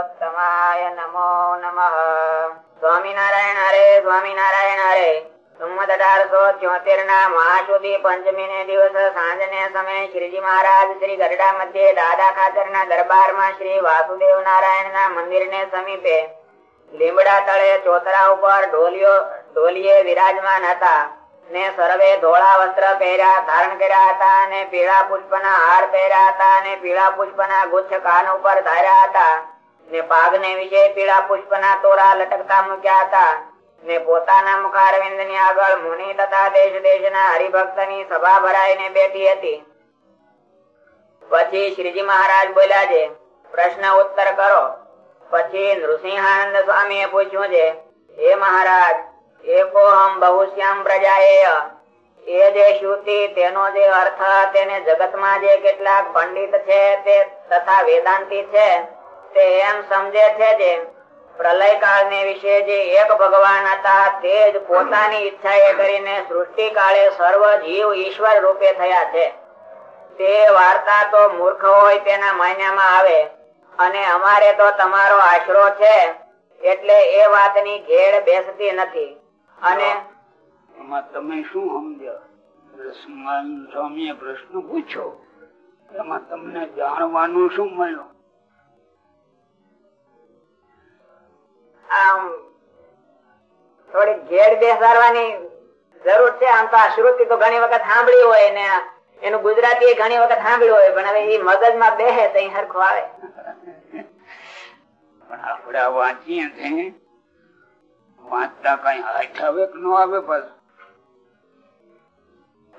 પુરુષોત્તમાય નમો નમઃ સ્વામિનારાયણ હરે સ્વામિનારાયણ હરે સંમત અઢારસો ચોતેર ના મહાશુદી પંચમી ને દિવસ સાંજ ને સમયે શ્રીજી મહારાજ શ્રી ગરડા મધ્યે દાદા ખાતર ના દરબારમાં શ્રી વાસુદેવ નારાયણ ના મંદિર ને સમીપે લીમડા તળે ચોતરા ઉપર ઢોલિયો ઢોલીએ વિરાજમાન હતા। ને સર્વે ધોળા વસ્ત્ર પહેર્યા ધારણ કર્યા હતા અને પીળા પુષ્પના હાર પહેર્યા હતા અને પીળા પુષ્પના ગુચ્છ કાન ઉપર ધાર્યા હતા। ને પાગને વિજય પીળા પુષ્પના તોરા લટકતા મૂક્યા હતા ને પોતાના મુખારવિંદની આગળ મુનિ તથા દેશ દેશ ના હરિભક્તની સભા ભરાઈને બેઠી હતી. પછી શ્રીજી મહારાજ બોલ્યા છે, પ્રશ્ન ઉત્તર કરો. પછી નૃસિંહાનંદ સ્વામી પૂછ્યું છે, હે મહારાજ એકો હમ બહુશ્યામ પ્રજા એ જે શ્રુતિ, તેનો જે અર્થ, તેને જગતમાં જે કેટલાક પંડિત છે, તે તથા વેદાંતિ છે? તે એમ સમજે છે જે પ્રલય કાળ ને વિશે જે એક ભગવાન હતા, તે જ પોતાની ઈચ્છા એ કરીને સૃષ્ટિ કાળે સર્વ જીવ ઈશ્વર રૂપે થયા છે. તે વાર્તા તો મૂર્ખ હોય તેના માન્યામાં આવે, અને અમારે તો તમારો આશરો છે, એટલે એ વાતની ઘેડ બેસતી નથી. અને તમે શું સમજ્યા? સ્વામીએ પ્રશ્ન પૂછ્યો. એમાં તમને જાણવાનું શું મળ્યું? આમ થોડી ઘેડ બેસાડવાની જરૂર છે. આમ તો આ શ્રુતિ તો ઘણી વખત સાંભળી હોય ને એનું ગુજરાતી ઘણી વખત સાંભળ્યું હોય પણ હવે એ મગજમાં બેહે તો હરખું આવે. પણ આપડે વાંચીએ છીએ વાંચતા કઈ હાથ આવે કે ન આવે બસ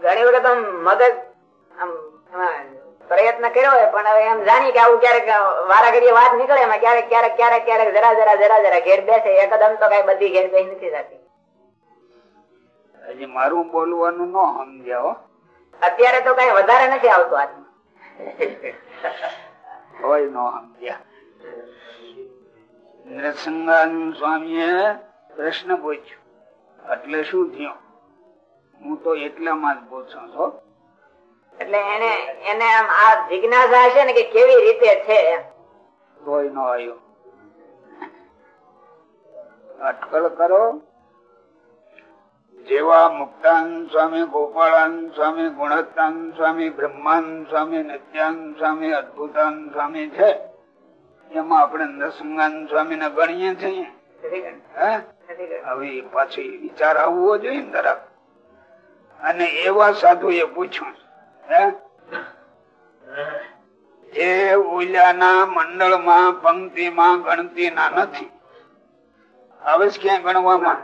ઘણી વખત આમ મગજ આમ પ્રયત્ન કર્યો હોય પણ હવે એમ જાણી કે આવું ક્યારેક વારા ઘડીએ વાત નીકળે એમાં ક્યારેક ક્યારેક ક્યારેક ક્યારેક જરા જરા જરા જરા ઘેર બેસે એકદમ તો કઈ બધી ઘેર બેસી નથી થતી. હજી મારું બોલવાનું ન સમજ્યા અત્યારે તો કઈ વધારે નથી આવતું હાથમાં હોય ન સમજ્યા. નરસિંહાનંદ સ્વામીએ પ્રશ્ન પૂછ્યો. એટલે શું થયું? હું તો એટલામાં જ પૂછું છું. એટલે એને એને આમ આ જિજ્ઞાસા છે ને કે કેવી રીતે છે? કોઈ ન આવ્યો. અટકળ કરો. જેવા મુક્તાન સ્વામી, ગોપાળાન સ્વામી ગુણતાન સ્વામી, બ્રહ્માન સ્વામી, નિત્યાન સ્વામી, અદભુતાન સ્વામી છે. એમાં આપણે નરસિંહાન સ્વામી ને ગણીએ છીએ. હવે પાછી વિચાર આવવો જોઈએ ને તરફ અને એવા સાધુ એ પૂછ્યું. જે ઓલિયાના મંડળમાં પંક્તિમાં ગણતી ના નથી છે ક્યાં ગણવામાં?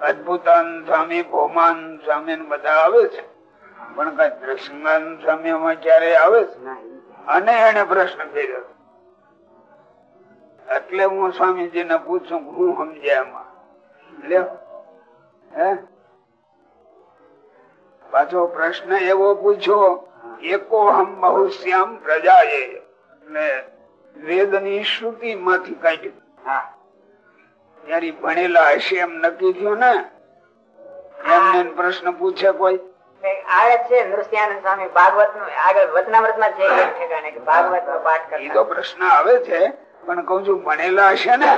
અદભુતાન સ્વામી ભોમાન સ્વામી બધા આવે છે. પણ કઈ દ્રષ્ટાન સ્વામી માં ક્યારે આવે છે? અને એને પ્રશ્ન કર્યો. એટલે હું સ્વામીજી ને પૂછું, હું સમજ્યા એમાં? લ્યો. હે? પાછો પ્રશ્ન એવો પૂછ્યો એકો હમ બહુશ્યામ પ્રજા એટલે વેદની શ્રુતિ માંથી કાઢ્યું ત્યારે ભણેલા હશે એમ નક્કી થયું ને? એમને પ્રશ્ન પૂછે કોઈ? આવે છે નૃત્યાનંદ સ્વામી ભાગવતનું આગળ વચનામૃતમાં છે ઠેકાણે કે ભાગવત નો પાઠ એ તો પ્રશ્ન આવે છે પણ કઉ છું ભણેલા હશે ને?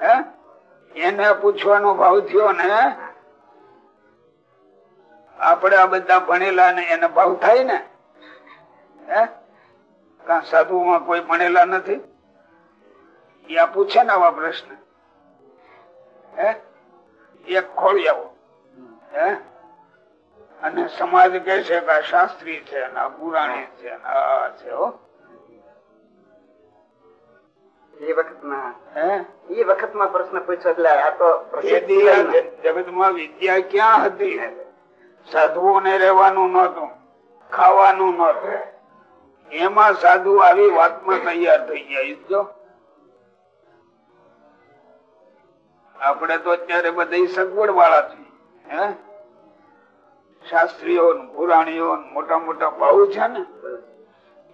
હે? એને પૂછવાનો ભાવ થયો ને? આપણે આ બધા ભણેલા ને એને ભાવ થાય ને? સાધુ માં કોઈ ભણેલા નથી? એ આ પૂછે ને આવા પ્રશ્ન. એક ખોળી આવો. અને સમાજ કે છે કે આ શાસ્ત્રી છે અને આ પુરાણી છે આ છે હો. એ વખતમાં હે? એ વખત પ્રશ્ન પૂછ્યો એટલે આ તો જગતમાં વિદ્યા ક્યાં હતી? સાધુઓ ને રહેવાનું નતું ખાવાનું નતું એમાં સાધુ આવી વાતમાં તૈયાર થઈ જાય જો આપણે તો અત્યારે બધા સગવડ વાળા છીએ શાસ્ત્રીઓ પુરાણીઓ મોટા મોટા ભાવ છે ને?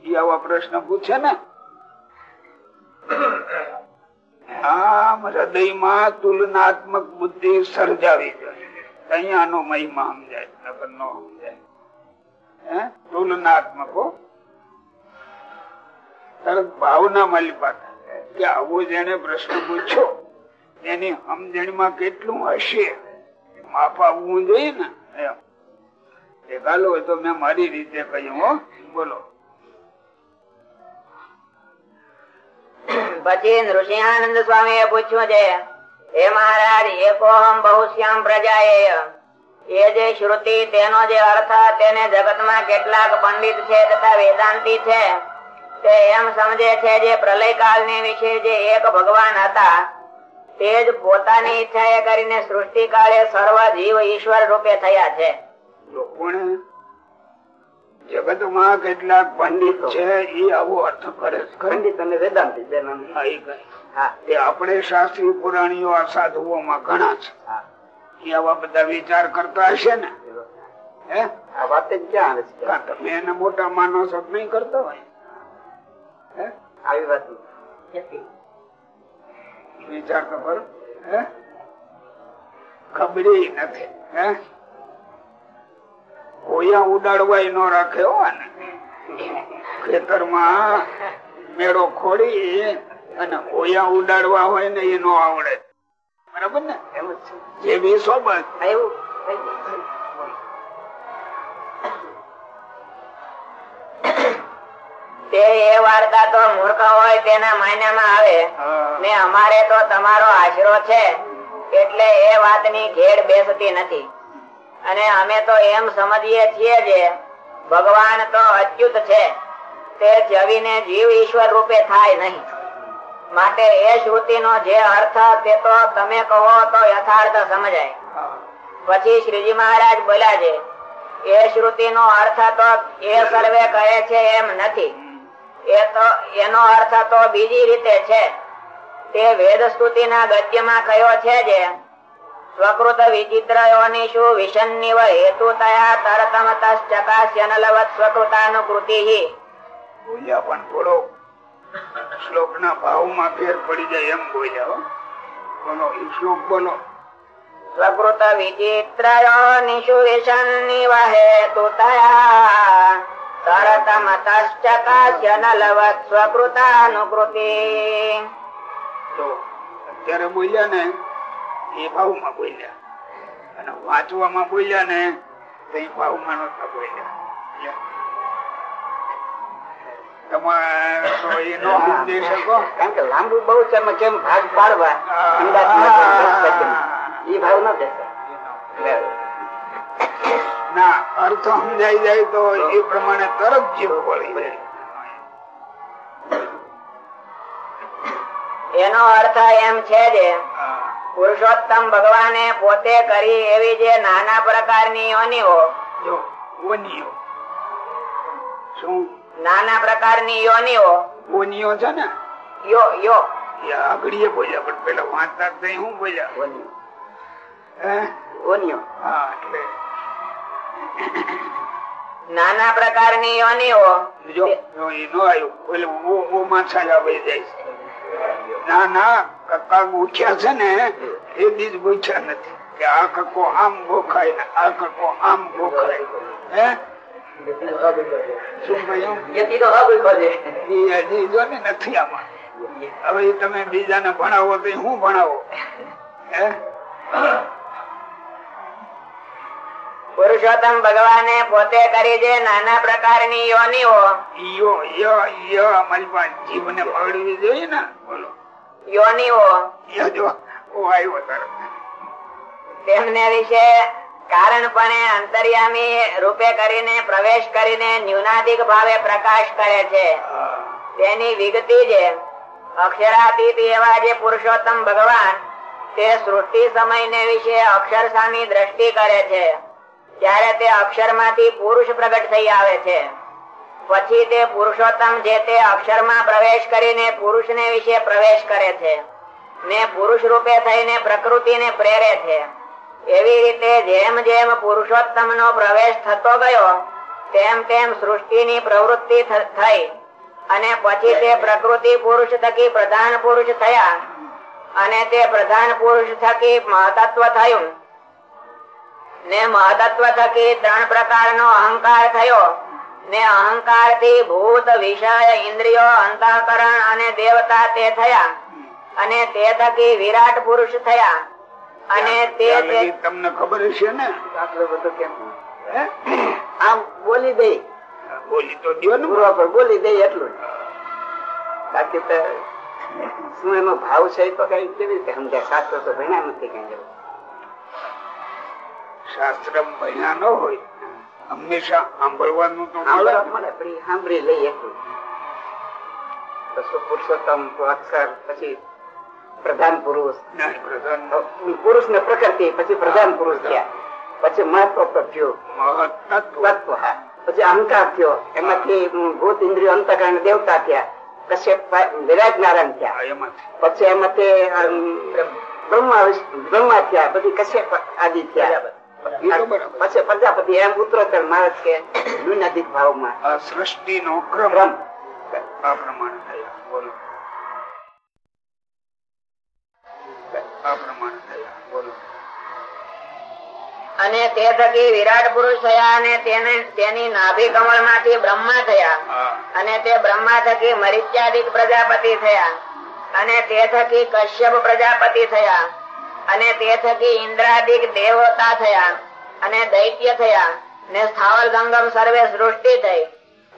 એ આવા પ્રશ્ન પૂછે ને? આમ હૃદયમાં તુલનાત્મક બુદ્ધિ સર્જાવી જોઈએ અહીંયાનો મહિમા સમજાય નગર નો સમજાય તુલનાત્મક તરત ભાવના માલી પાતા કે આવો જેને પ્રશ્ન પૂછ્યો, એની સમજણમાં કેટલું હશે? માપ આવવું જોઈએ ને? એમ. ભેગાલો હોય તો મેં મારી રીતે કહ્યું, હો. બોલો. પછી નૃસિંહાનંદ સ્વામી એ પૂછ્યું છે હે મહારાજ એકોહમ બહુશ્યામ પ્રજા એ જે શ્રુતિ તેનો જે અર્થ તેને જગતમાં કેટલાક પંડિત છે તથા વેદાંતિ છે તે એમ સમજે છે જે પ્રલય કાળ વિશે જે એક ભગવાન હતા તે જ પોતાની ઈચ્છા એ કરીને સૃષ્ટિ કાળે સર્વ જીવ ઈશ્વર રૂપે થયા છે. જગત જગતમાં કેટલાક પંડિત છે એ આવો અર્થ કરે છે. પંડિત અને વેદાંતી બે નામ. હા, એ હા. તે આપણે શાસ્ત્રી પુરાણીઓ આ સાધુઓમાં ઘણા છે. એ આવા બધા વિચાર કરતા હશે ને? હે? આ વાત ક્યાં છે? તમે એને મોટા માનો છો નહીં કરતા હોય? હે? આવી વાત વિચાર તો કરો. હે? ખબરી નથી. હે? કોયા ઉડાડવા નો રાખે હો ખેતરમાં મેળો ખોડી અને ઓયા ઉડાડવા હોય ને એ નો આવડે. બરાબર ને? એમ જ છે. જેવી સોબત. એવું. તે એ વાર્તા તો મૂર્ખ હોય તેના માન્યામાં આવે. ને અમારે તો તમારો આશરો છે. એટલે એ વાતની ઘેર બેસતી નથી. અને અમે તો એમ સમજીએ છીએ જે ભગવાન તો અચ્યુત છે. તે જવીને જીવ ઈશ્વર રૂપે થાય નહીં. માટે એ શ્રુતિનો જે અર્થ તે તો તમે કહો તો યથાર્થ સમજાય. પછી શ્રીજી મહારાજ બોલ્યા છે, એ શ્રુતિનો અર્થ તો એ સર્વે કહે છે એમ નથી. એ તો, એનો અર્થ તો બીજી રીતે છે. તે વેદ સ્તુતિના ગદ્યમાં કયો છે જે, સ્વકૃત વિચિત્ર યોનિષુ વિષન્નિવ હેતુ તયા તરતમ તશ્ચકાશ્યનલવત સ્વકૃતાનુકૃતિ. બોલ્યા પણ થોડો શ્લોક ના ભાવમાં ફેર પડી જાય એમ બોલ્યા બોલો એ શ્લોક બોલો. સ્વકૃત વિચિત્ર યોનિષુ વિષન્નિવ હેતુ તયા તરતમ તશ્ચકાશ્યનલવત સ્વકૃતાનુકૃતિ તો અત્યારે બોલ્યા ને એ ભાવમાં બોલ્યા. અને વાંચવામાં બોલ્યા ને તો એ ભાવમાં નતા બોલ્યા. કારણ કે લાંબુ બહુ છે કેમ ભાગ પાડવા એ ભાવ ન ના અર્થ સમજાઈ જાય તો એ પ્રમાણે તરત જીવ પડી જાય. એનો અર્થ એમ છે જે પુરુષોત્તમ ભગવાને પોતે કરી એવી જે નાના પ્રકારની યોનિઓ જો શું? નાના પ્રકારની યોનિઓ. ઓનિયો છે ને? યો યો. આગળીએ બોલ્યા પણ પેલા વાંચતા નહીં હું બોલ્યા? હે? ઓનિયો હા એટલે. નાના પ્રકારની યોનિઓ. જો જો એ નો આવ્યું પેલે ઓ ઓ માછા આવી જાય છે. ના ના કક્કા ઉઠ્યા છે ને એ બીજ પૂછ્યા નથી. કે આ કક્કો આમ ગોખાય ને આ કક્કો આમ ગોખાય. હે? નથી આમાં હવે તમે બીજાને ભણાવો તો હું ભણાવો? પુરુષોત્તમ ભગવાને પોતે કરી જે નાના પ્રકારની યોનિઓ. યો યો યો અમારી પાસે જીવને પકડવી જોઈએ ને? બોલો. યોનિઓ. તેમને વિશે કારણપણે અંતર્યામી રૂપે કરીને પ્રવેશ કરીને ન્યુનાધિક ભાવે પ્રકાશ કરે છે. તેની વિગતિ જે અક્ષરાતીત એવા જે પુરુષોત્તમ ભગવાન તે સૃષ્ટિ સમયને વિશે અક્ષર સામી દ્રષ્ટિ કરે છે. ત્યારે તે અક્ષરમાંથી પુરુષ પ્રગટ થઈ આવે છે. પછી તે પુરુષોત્તમ જે તે અક્ષરમાં પ્રવેશ કરીને પુરુષને વિશે પ્રવેશ કરે છે ને પુરુષ રૂપે થઈને પ્રકૃતિને પ્રેરે છે. એવી રીતે જેમ જેમ પુરુષોત્તમ નો પ્રવેશ થતો ગયો, તેમ તેમ સૃષ્ટિની પ્રવૃત્તિ થઈ. અને પછી તે પ્રકૃતિ પુરુષ થકી પ્રધાન પુરુષ થયા. અને તે પ્રધાન પુરુષ થકી મહતત્વ થયું. ને મહતત્વ થકી ત્રણ પ્રકારનો અહંકાર થયો. ને અહંકારથી ભૂત, વિષય, ઇન્દ્રિયો, અંતઃકરણ અને દેવતા તે થયા. અને તે થકી વિરાટ પુરુષ થયા. અને તે તમને ખબર હશે ને? આટલો બધું કેમ આમ બોલી દે. બોલી તો દો ને. પૂર્વ બોલી દે એટલું બાકી તો શું એનો ભાવ છે તો કઈ કેવી રીતે સમજાય? શાસ્ત્ર તો ભણ્યા નથી કઈ જવું શાસ્ત્ર ભણ્યા ન હોય. હંમેશા સાંભળવાનું તો મળે પણ સાંભળી લઈએ એટલું પશુ પુરુષોત્તમ તો અક્ષર પછી પ્રધાન પુરુષ પુરુષ ને પ્રકૃતિ પછી પ્રધાન પુરુષ થયા પછી મહત્વ થયું તત્વ પછી અહંકાર થયો એમાંથી ભૂત ઇન્દ્રિયો અંતકરણ દેવતા થયા કશ્યપ વિરાટ નારાયણ થયા પછી એમાંથી બ્રહ્મા બ્રહ્મા થયા પછી કશ્યપ આદિ થયા. પછી પ્રજાપતિ એમ ઉત્તરોત્તર મહારાજ કે ન્યૂનાધિક ભાવમાં સૃષ્ટિ નો ક્રમ આ પ્રમાણે અને તે થકી વિરાટ પુરુષ થયા અને તેને તેની નાભી કમળમાંથી બ્રહ્મા થયા. અને તે બ્રહ્મા થકી મરિત્યાદિક પ્રજાપતિ થયા. અને તે થકી કશ્યપ પ્રજાપતિ થયા. અને તે થકી ઇન્દ્રાદિક દેવતા થયા. અને દૈત્ય થયા. ને સ્થાવર જંગમ સર્વે સૃષ્ટિ થઈ.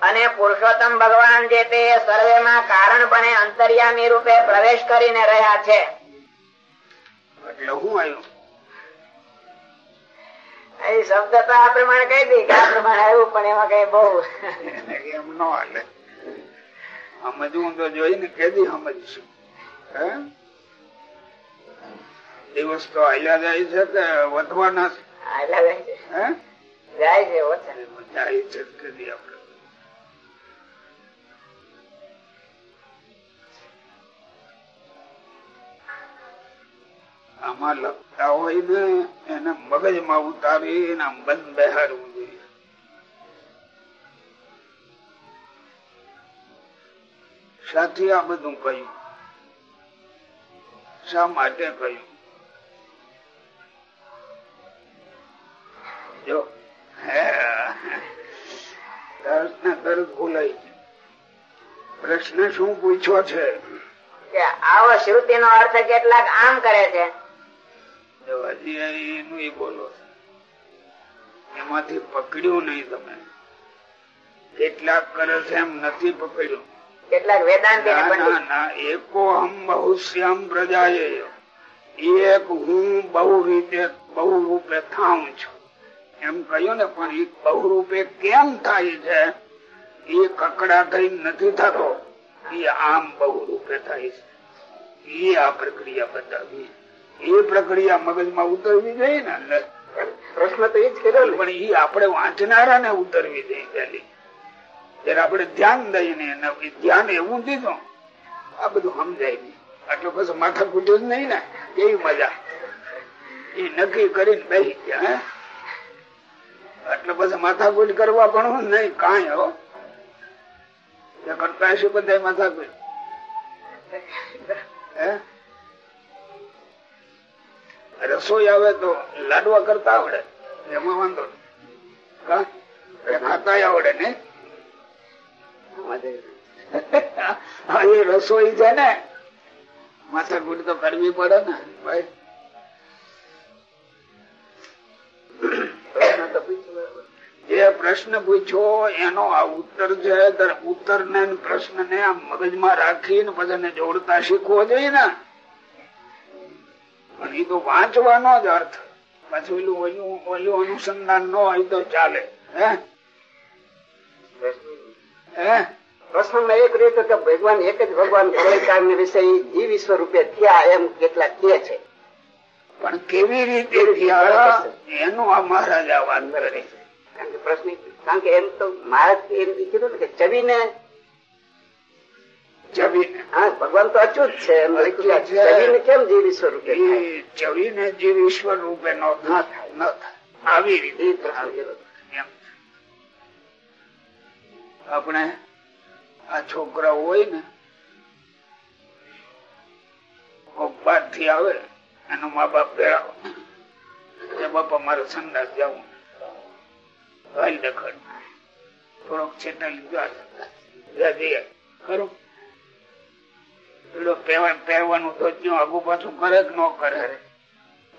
અને પુરુષોત્તમ ભગવાન જે તે સર્વે માં કારણ પણ અંતર્યામી રૂપે પ્રવેશ કરીને રહ્યા છે. એટલે હું આવ્યું? એ શબ્દ તો આ પ્રમાણે કહી દી કે આ પ્રમાણે આવ્યું પણ એમાં કઈ બહુ. એમ ન હાલે. સમજવું તો જોઈ ને કેદી સમજશું. હે? દિવસ તો હાલ્યા જાય છે કે વધવાના છે? જાય છે. જાય છે કેદી આપણે. આમાં લખતા હોય ને, એને મગજમાં ઉતારી બંધ બેહાડવું જોઈએ. સાથી આ બધું કહ્યું. શા માટે કહ્યું? જો તરત તરત ભૂલાઈ પ્રશ્ન શું પૂછ્યો છે? આવો શ્રુતિ નો અર્થ કેટલાક આમ કરે છે. એનું ઈ બોલો એમાંથી પકડ્યું નહીં તમે. કેટલાક કરે છે એમ નથી પકડ્યું. કેટલાક વેદાંત પંડિત ના એકો હું બહુ રીતે બહુ રૂપે થાઉં છું. એમ કહ્યું ને પણ એ બહુ રૂપે કેમ થાય છે? એ કકડા થઈ નથી થતો. એ આમ બહુ રૂપે થાય છે. એ આ પ્રક્રિયા બતાવી. એ પ્રક્રિયા મગજમાં ઉતરવી જોઈએ ને પ્રશ્ન તો એ જ કર્યો પણ એ આપણે વાંચનારા ને ઉતરવી જોઈએ પેલી જયારે આપણે ધ્યાન દઈને એને ધ્યાન એવું દીધું, આ બધું સમજાય નહીં. એટલે પછી માથા કૂટ્યું જ નહીં ને. કેવી મજા. એ નક્કી કરીને બેસી ગયા એટલે પછી માથાકૂટ કરવા પણ નહીં, કાંઈ હો. કરતા હશે બધા માથાકૂટ હે? રસોઈ આવે તો લાડવા કરતા આવડે. એમાં વાંધો ખાતા આવડે ને? રસોઈ છે ને. માથાકૂટ તો કરવી પડે ને, ભાઈ. જે પ્રશ્ન પૂછ્યો એનો આ ઉત્તર છે. ઉત્તર ને પ્રશ્ન ને આ મગજમાં રાખીને બધાને જોડતા શીખવો જોઈએ ને. પણ એ તો વાંચવાનો જ અર્થ. પાછું ઓલું ઓલું ઓલું અનુસંધાન ન હોય તો ચાલે. હે? હે? પ્રશ્નમાં એક રીતે કે ભગવાન એક જ ભગવાન પ્રલયકાળ વિષય જીવ વિશ્વ રૂપે થયા એમ કેટલા કે છે. પણ કેવી રીતે થયા એનું આ મહારાજ આ વાત કરે છે. કારણ કે પ્રશ્ન કારણ કે એમ તો મહારાજ એમ કીધું ને કે ચવીને ભગવાન તો અચૂત છે. ચવીને કેમ જીવ વિશ્વ રૂપે ચવીને જીવ ઈશ્વર રૂપે ન થાય ન થાય. આવી રીતે. આપણે આ છોકરા હોય ને બારથી આવે એનો મા બાપ ભેળાવો. એ બાપા મારે સંદાસ જવું. હાલ દેખાડ થોડોક છેટા લીધો ખરું? પહેરવાનું તો ત્યાં આગુ પાછું કરે કે ન કરે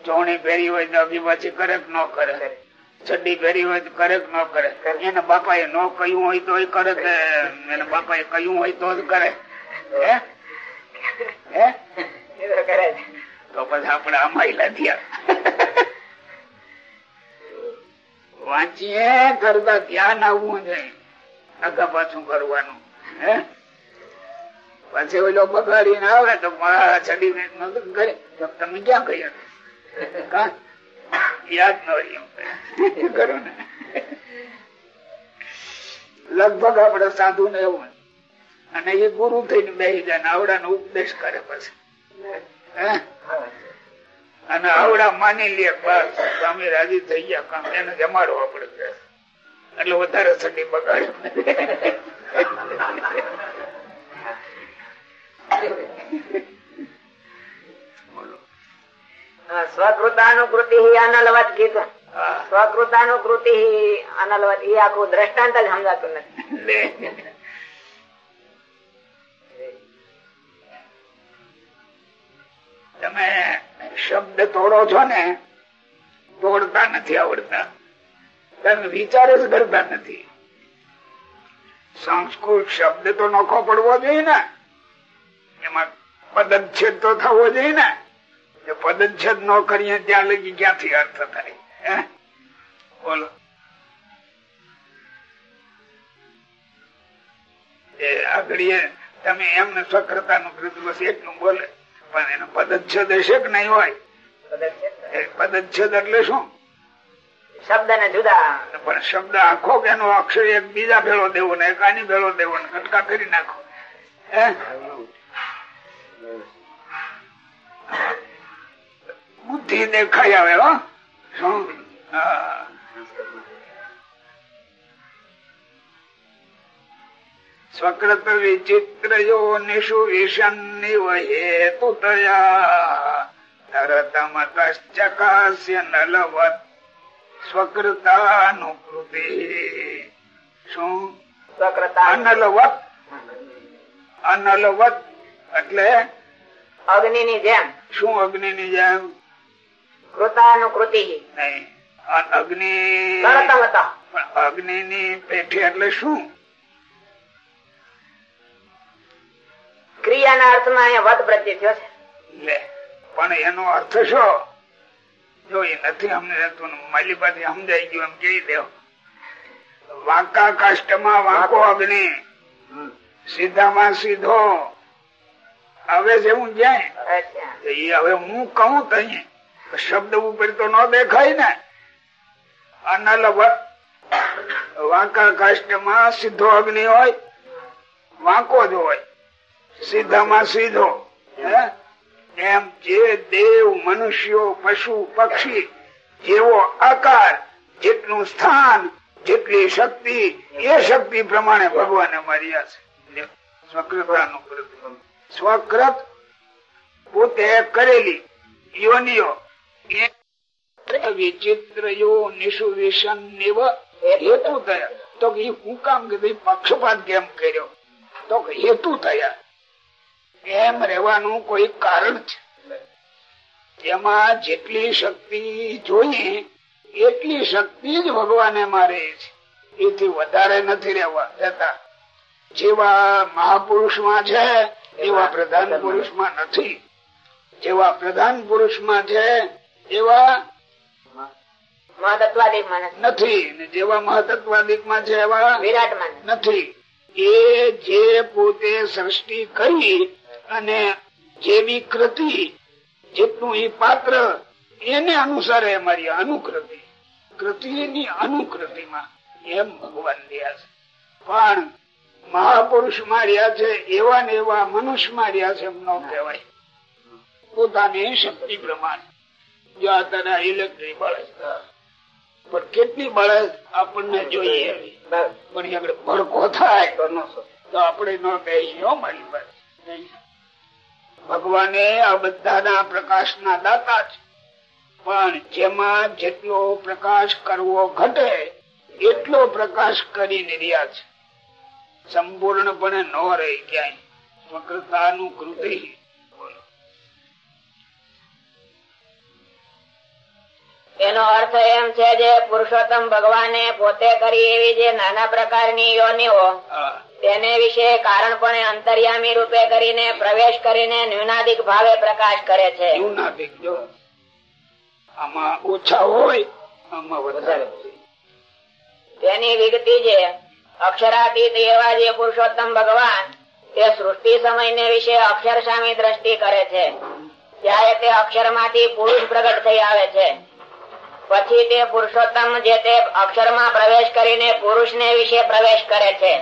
ચોણી પહેરી હોય તો આગી પાછી કરે કે ન કરે ચડ્ડી પહેરી હોય તો કરે કે ન કરે. એને બાપા એ ન કહ્યું હોય તો કરે કે એના બાપા કહ્યું હોય તો જ કરે. હે? હે? તો પછી આપણે આમાં થયા વાંચીએ કરતા ધ્યાન આવવું જોઈએ આગા પાછું કરવાનું. હે? પછી ઓલો બગાડીને આવે તો ચડીને કરે. તમે ક્યાં ગયા યાદ ન હોય કરો ને? લગભગ આપડે સાધુ ને એવું અને એ ગુરુ થઈને બેસી જાય આવડા નો ઉપદેશ કરે પછી. અને આવડા માની લે, બસ, સ્વામી રાજી થઈ ગયા, કામ એને જમાડો આપડે એટલે વધારે ઠંડી બગાડે સ્વકૃતાનુકૃતિ અનલવત કીધું સ્વકૃતાનુકૃતિ અનલવત. એ આખું દ્રષ્ટાંત જ સમજાતું નથી. તમે શબ્દ તોડો છો ને તોડતા નથી આવડતા. તમે વિચાર જ કરતા નથી. સંસ્કૃત શબ્દ તો નોખો પડવો જોઈએ ને. એમાં પદચ્છેદ તો થવો જોઈએ ને. પદચ્છેદ ન કરીએ ત્યાં લગી ક્યાંથી અર્થ થાય? બોલો. આગળ તમે એમને સ્વકર્તા નું બસ એટલું બોલે. પણ એનો પદચ્છેદ હશે કે નહીં હોય. પદચ્છેદ એટલે શું? શબ્દ ને જુદા. પણ શબ્દ આખો કે એનો અક્ષર એક બીજા ભેળો દેવો ને એક આની ભેળો દેવો ને કટકા કરી નાખો. બુદ્ધિ દેખાઈ આવે શું? સ્વકૃત વિચિત્ર યો નિષુ વિષન હેતુ તયા તરતમતશ્ચકાસ્ય નલવત. સ્વકૃતાનુકૃતિ. શું? અનલવત. અનલવત એટલે અગ્નિ ની જેમ. શું અગ્નિ ની જેમ? કૃતાનુકૃતિ. નહીં અગ્નિ અગ્નિ ની પેઠી એટલે શું? ક્રિયાના અર્થમાં અહીંયા વધ પ્રત્યે થયો છે. લે પણ એનો અર્થ શું? જો એ નથી અમને માલી પાસે સમજાઈ ગયું એમ કહી દેવ વાંકા કાષ્ટમાં વાંકો. અગ્નિ. સીધામાં સીધો. હવે જેવું જાય એ હવે હું કહું તહી શબ્દ ઉપર તો ન દેખાય ને. અનલવત વાંકા કાષ્ટમાં સીધો અગ્નિ હોય વાંકો જ હોય. સીધામાં સીધો એમ જે દેવ મનુષ્યો પશુ પક્ષી જેવો આકાર જેટલું સ્થાન જેટલી શક્તિ એ શક્તિ પ્રમાણે ભગવાને મર્યા છે. સ્વકૃતાનુકૃત સ્વકૃત પોતે કરેલી યોનિયો વિચિત્ર હેતુ થયા. તો એ હું કામ કે પક્ષપાત કેમ કર્યો? તો હેતુ થયા. એમ રહેવાનું કોઈ કારણ છે. એમાં જેટલી શક્તિ જોઈએ એટલી શક્તિ જ ભગવાને મારે છે. એથી વધારે નથી રહેવા જતા જેવા મહાપુરુષમાં છે એવા પ્રધાન પુરુષમાં નથી. જેવા પ્રધાન પુરુષમાં છે એવા નથી. જેવા મહતત્વાદિકમાં છે એવા વિરાટ માણસ નથી. એ જે પોતે સૃષ્ટિ કરી અને જેવી કૃતિ જેટલું એ પાત્ર એને અનુસારે અમારી અનુકૃતિ. કૃતિની અનુકૃતિમાં એમ ભગવાન દયા છે. પણ મહાપુરુષમાં રહ્યા છે એવા ને એવા મનુષ્યમાં રહ્યા છે એમ ન કહેવાય. પોતાની શક્તિ પ્રમાણે. જો અત્યારે ઇલેક્ટ્રિક બળે. પણ કેટલી બળે આપણને જોઈએ. પણ આગળ ભડકો થાય તો આપણે ન કહીએ મારી પાસે. ભગવાને આ બધાના પ્રકાશ ના દાતા છે. પણ જેમાં જેટલો પ્રકાશ કરવો ઘટે એટલો પ્રકાશ કરીને રહ્યા છે. સંપૂર્ણપણે ન રહી ક્યાંય. વક્રતાનું કૃતિ. એનો અર્થ એમ છે જે પુરુષોત્તમ ભગવાને પોતે કરી એવી જે નાના પ્રકારની યોનિઓ તેને વિશે કારણપણે અંતર્યામી રૂપે કરીને પ્રવેશ કરીને ન્યુનાદિક ભાવે પ્રકાશ કરે છે. એવું જો. આમાં ઓછા હોય આમાં વધારે. તેની વિગતિ છે અક્ષરાતીત એવા જે પુરુષોત્તમ ભગવાન, તે સૃષ્ટિ સમય વિશે અક્ષર સામે દ્રષ્ટિ કરે છે. ત્યારે તે અક્ષરમાંથી પુરુષ પ્રગટ થઈ આવે છે. પછી તે પુરુષોત્તમ જે તે અક્ષરમાં પ્રવેશ કરીને પુરુષ ને વિશે પ્રવેશ કરે છે.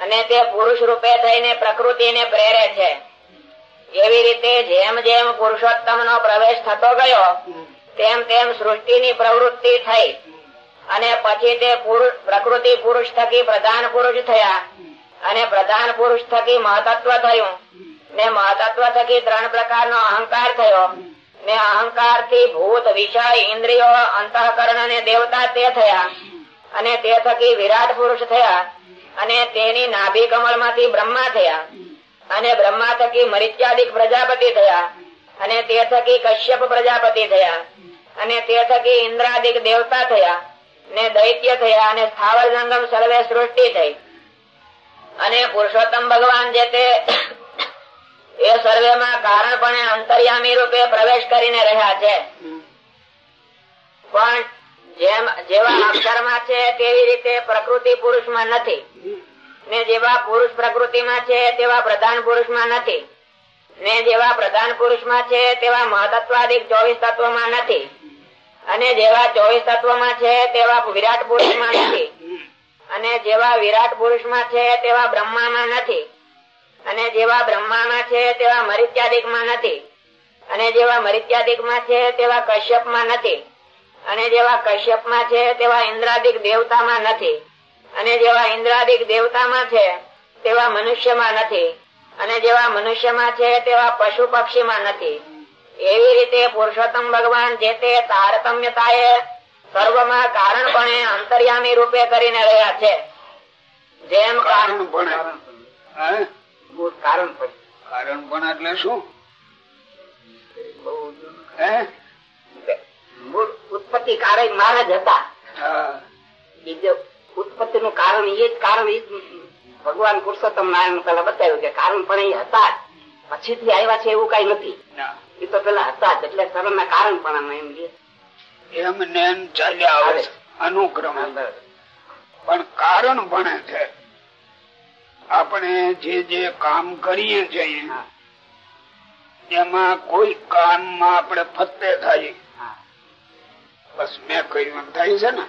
અને તે પુરુષ રૂપે થઈને પ્રકૃતિ ને પ્રેરે છે. એવી રીતે જેમ જેમ પુરુષોત્તમ નો પ્રવેશ થતો ગયો, તેમ તેમ સૃષ્ટિ ની પ્રવૃત્તિ થઈ. અને પછી તે પ્રકૃતિ પુરુષ થકી પ્રધાન પુરુષ થયા. અને પ્રધાન પુરુષ થકી મહતત્વ થયું. ને મહતત્વ થકી ત્રણ પ્રકારનો અહંકાર થયો. ને અહંકારથી ભૂત, વિષય, ઇન્દ્રિયો, અંતઃકરણ અને દેવતા તે થયા. અને તે થકી વિરાટ પુરુષ થયા. અને તેની નાભી કમળ બ્રહ્મા થયા. અને બ્રહ્મા થકી મરિત્યાદિક પ્રજાપતિ થયા. અને તે થકી કશ્યપ પ્રજાપતિ થયા. અને તે થકી ઇન્દ્રાદિક દેવતા થયા. ને દૈત્ય થયા અને સ્થાવર જંગમ સર્વે સૃષ્ટિ થઈ. અને પુરુષોત્તમ ભગવાન જે તે એ સર્વેમાં કારણપણે અંતર્યામી રૂપે પ્રવેશ કરીને રહ્યા છે. પણ જેવા અક્ષરમાં છે તેવી રીતે પ્રકૃતિ પુરુષમાં નથી. ને જેવા પુરુષ પ્રકૃતિમાં છે તેવા પ્રધાન પુરુષમાં નથી. ને જેવા પ્રધાન પુરુષમાં છે તેવા મહત્વાધિક ચોવીસ તત્વમાં નથી. અને જેવા ચોવીસ તત્વમાં છે, તેવા વિરાટ પુરુષમાં નથી. અને જેવા વિરાટ પુરુષમાં છે, તેવા બ્રહ્મામાં નથી. અને જેવા બ્રહ્મામાં છે, તેવા મરિત્યાદિકમાં નથી. અને જેવા મરિત્યાદિકમાં છે, તેવા કશ્યપમાં નથી. અને જેવા કશ્યપમાં છે, તેવા ઇન્દ્રાદિક દેવતામાં નથી. અને જેવા ઇન્દ્રાદિક દેવતામાં છે, તેવા મનુષ્યમાં નથી. અને જેવા મનુષ્યમાં છે, તેવા પશુ પક્ષીમાં નથી. એવી રીતે પુરુષોત્તમ ભગવાન જે તે તારતમ્યતાએ સર્વમાં કારણપણે અંતર્યામી રૂપે કરીને રહ્યા છે. જેમ કારણ કારણ પણ હે? મૂળ કારણ પણ કારણ પણ એટલે શું? ઉત્પત્તિ કારણ મારા જ હતા બીજો ઉત્પત્તિ નું કારણ એ જ કારણ એ ભગવાન પુરુષોત્તમ નારાયણ પેલા બતાવ્યું કે કારણ પણ એ હતા. પછીથી આવ્યા છે એવું કઈ નથી. એ તો પેલા હતા જ એટલે સર્વ કારણ પણ એમ લે. એમ ને એમ ચાલ્યા આવે છે અનુક્રમ. પણ કારણ ભણે છે. આપણે જે જે કામ કરીએ છીએ. એમાં કોઈ કામમાં આપણે ફતે થાય. હા. બસ મેં કહ્યું થાય છે ને?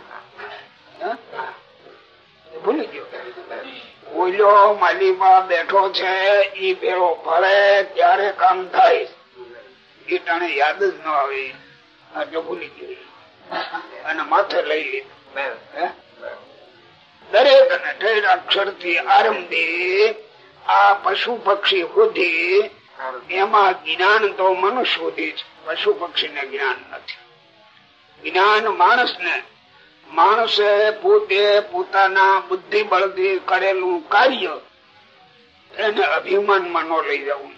ભૂલી ગયો. ઓલ્યો માલીમાં બેઠો છે ઈ ભેળો ફરે ત્યારે કામ થાય. ટાણે યાદ જ ન આવે એટલે ભૂલી ગયો. અને માથે લઈ લીધું. દરેક ને ઠેર અક્ષરથી આરંભી આ પશુ પક્ષી સુધી એમાં જ્ઞાન તો મનુષ્ય સુધી છે પશુ પક્ષી ને જ્ઞાન નથી. જ્ઞાન માણસ ને માણસે પોતે પોતાના બુદ્ધિ બળથી કરેલું કાર્ય એને અભિમાનમાં ન લઈ જવું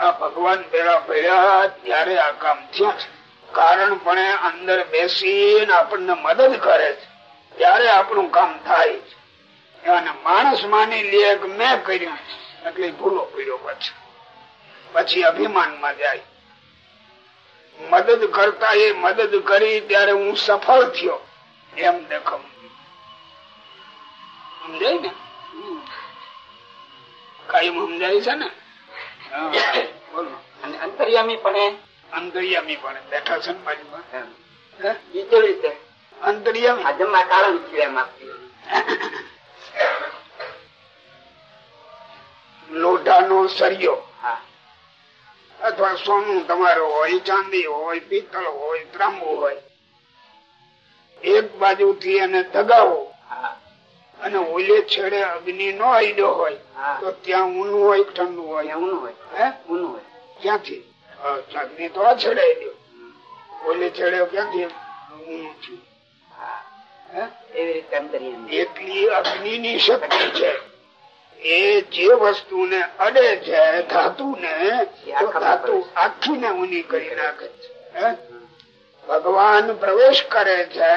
આ ભગવાન પેલા ભર્યા ત્યારે આ કામ થયા. છે કારણ પણ અંદર બેસી આપણને મદદ કરે છે. ત્યારે આપણું કામ થાય છે. અને માણસ માની લે મેં કર્યું. એટલે ભૂલો પડ્યો પછી. પછી અભિમાનમાં જાય. મદદ કરતા એ મદદ કરી ત્યારે હું સફળ થયો. એમ દેખમ સમજાય ને? કઈ સમજાય છે ને? અને અંતર્યામી પણ અંતરિયામી પણ બેઠા છે બાજુમાં રીતે લોઢાનો સરિયો. હા. અથવા સોનું તમારું હોય ચાંદી હોય પિત્તળ હોય ત્રાંબુ હોય. એક બાજુ થી એને દગાવો હા. અને ઓલે છેડે અગ્નિ નો આયડો હોય તો ત્યાં ઊનું હોય ઠંડુ હોય? ઊનું હોય. હે? ઊનું હોય. ક્યાંથી? અગ્નિ તો આ છેડે આયડો. ઓલે છેડે ક્યાંથી? ઊનું એટલી અગ્નિ ની શક્તિ છે. એ જે વસ્તુ ને અડે છે ધાતુ ને ધાતુ આખી ને ઊની કરી નાખે છે. હે? ભગવાન પ્રવેશ કરે છે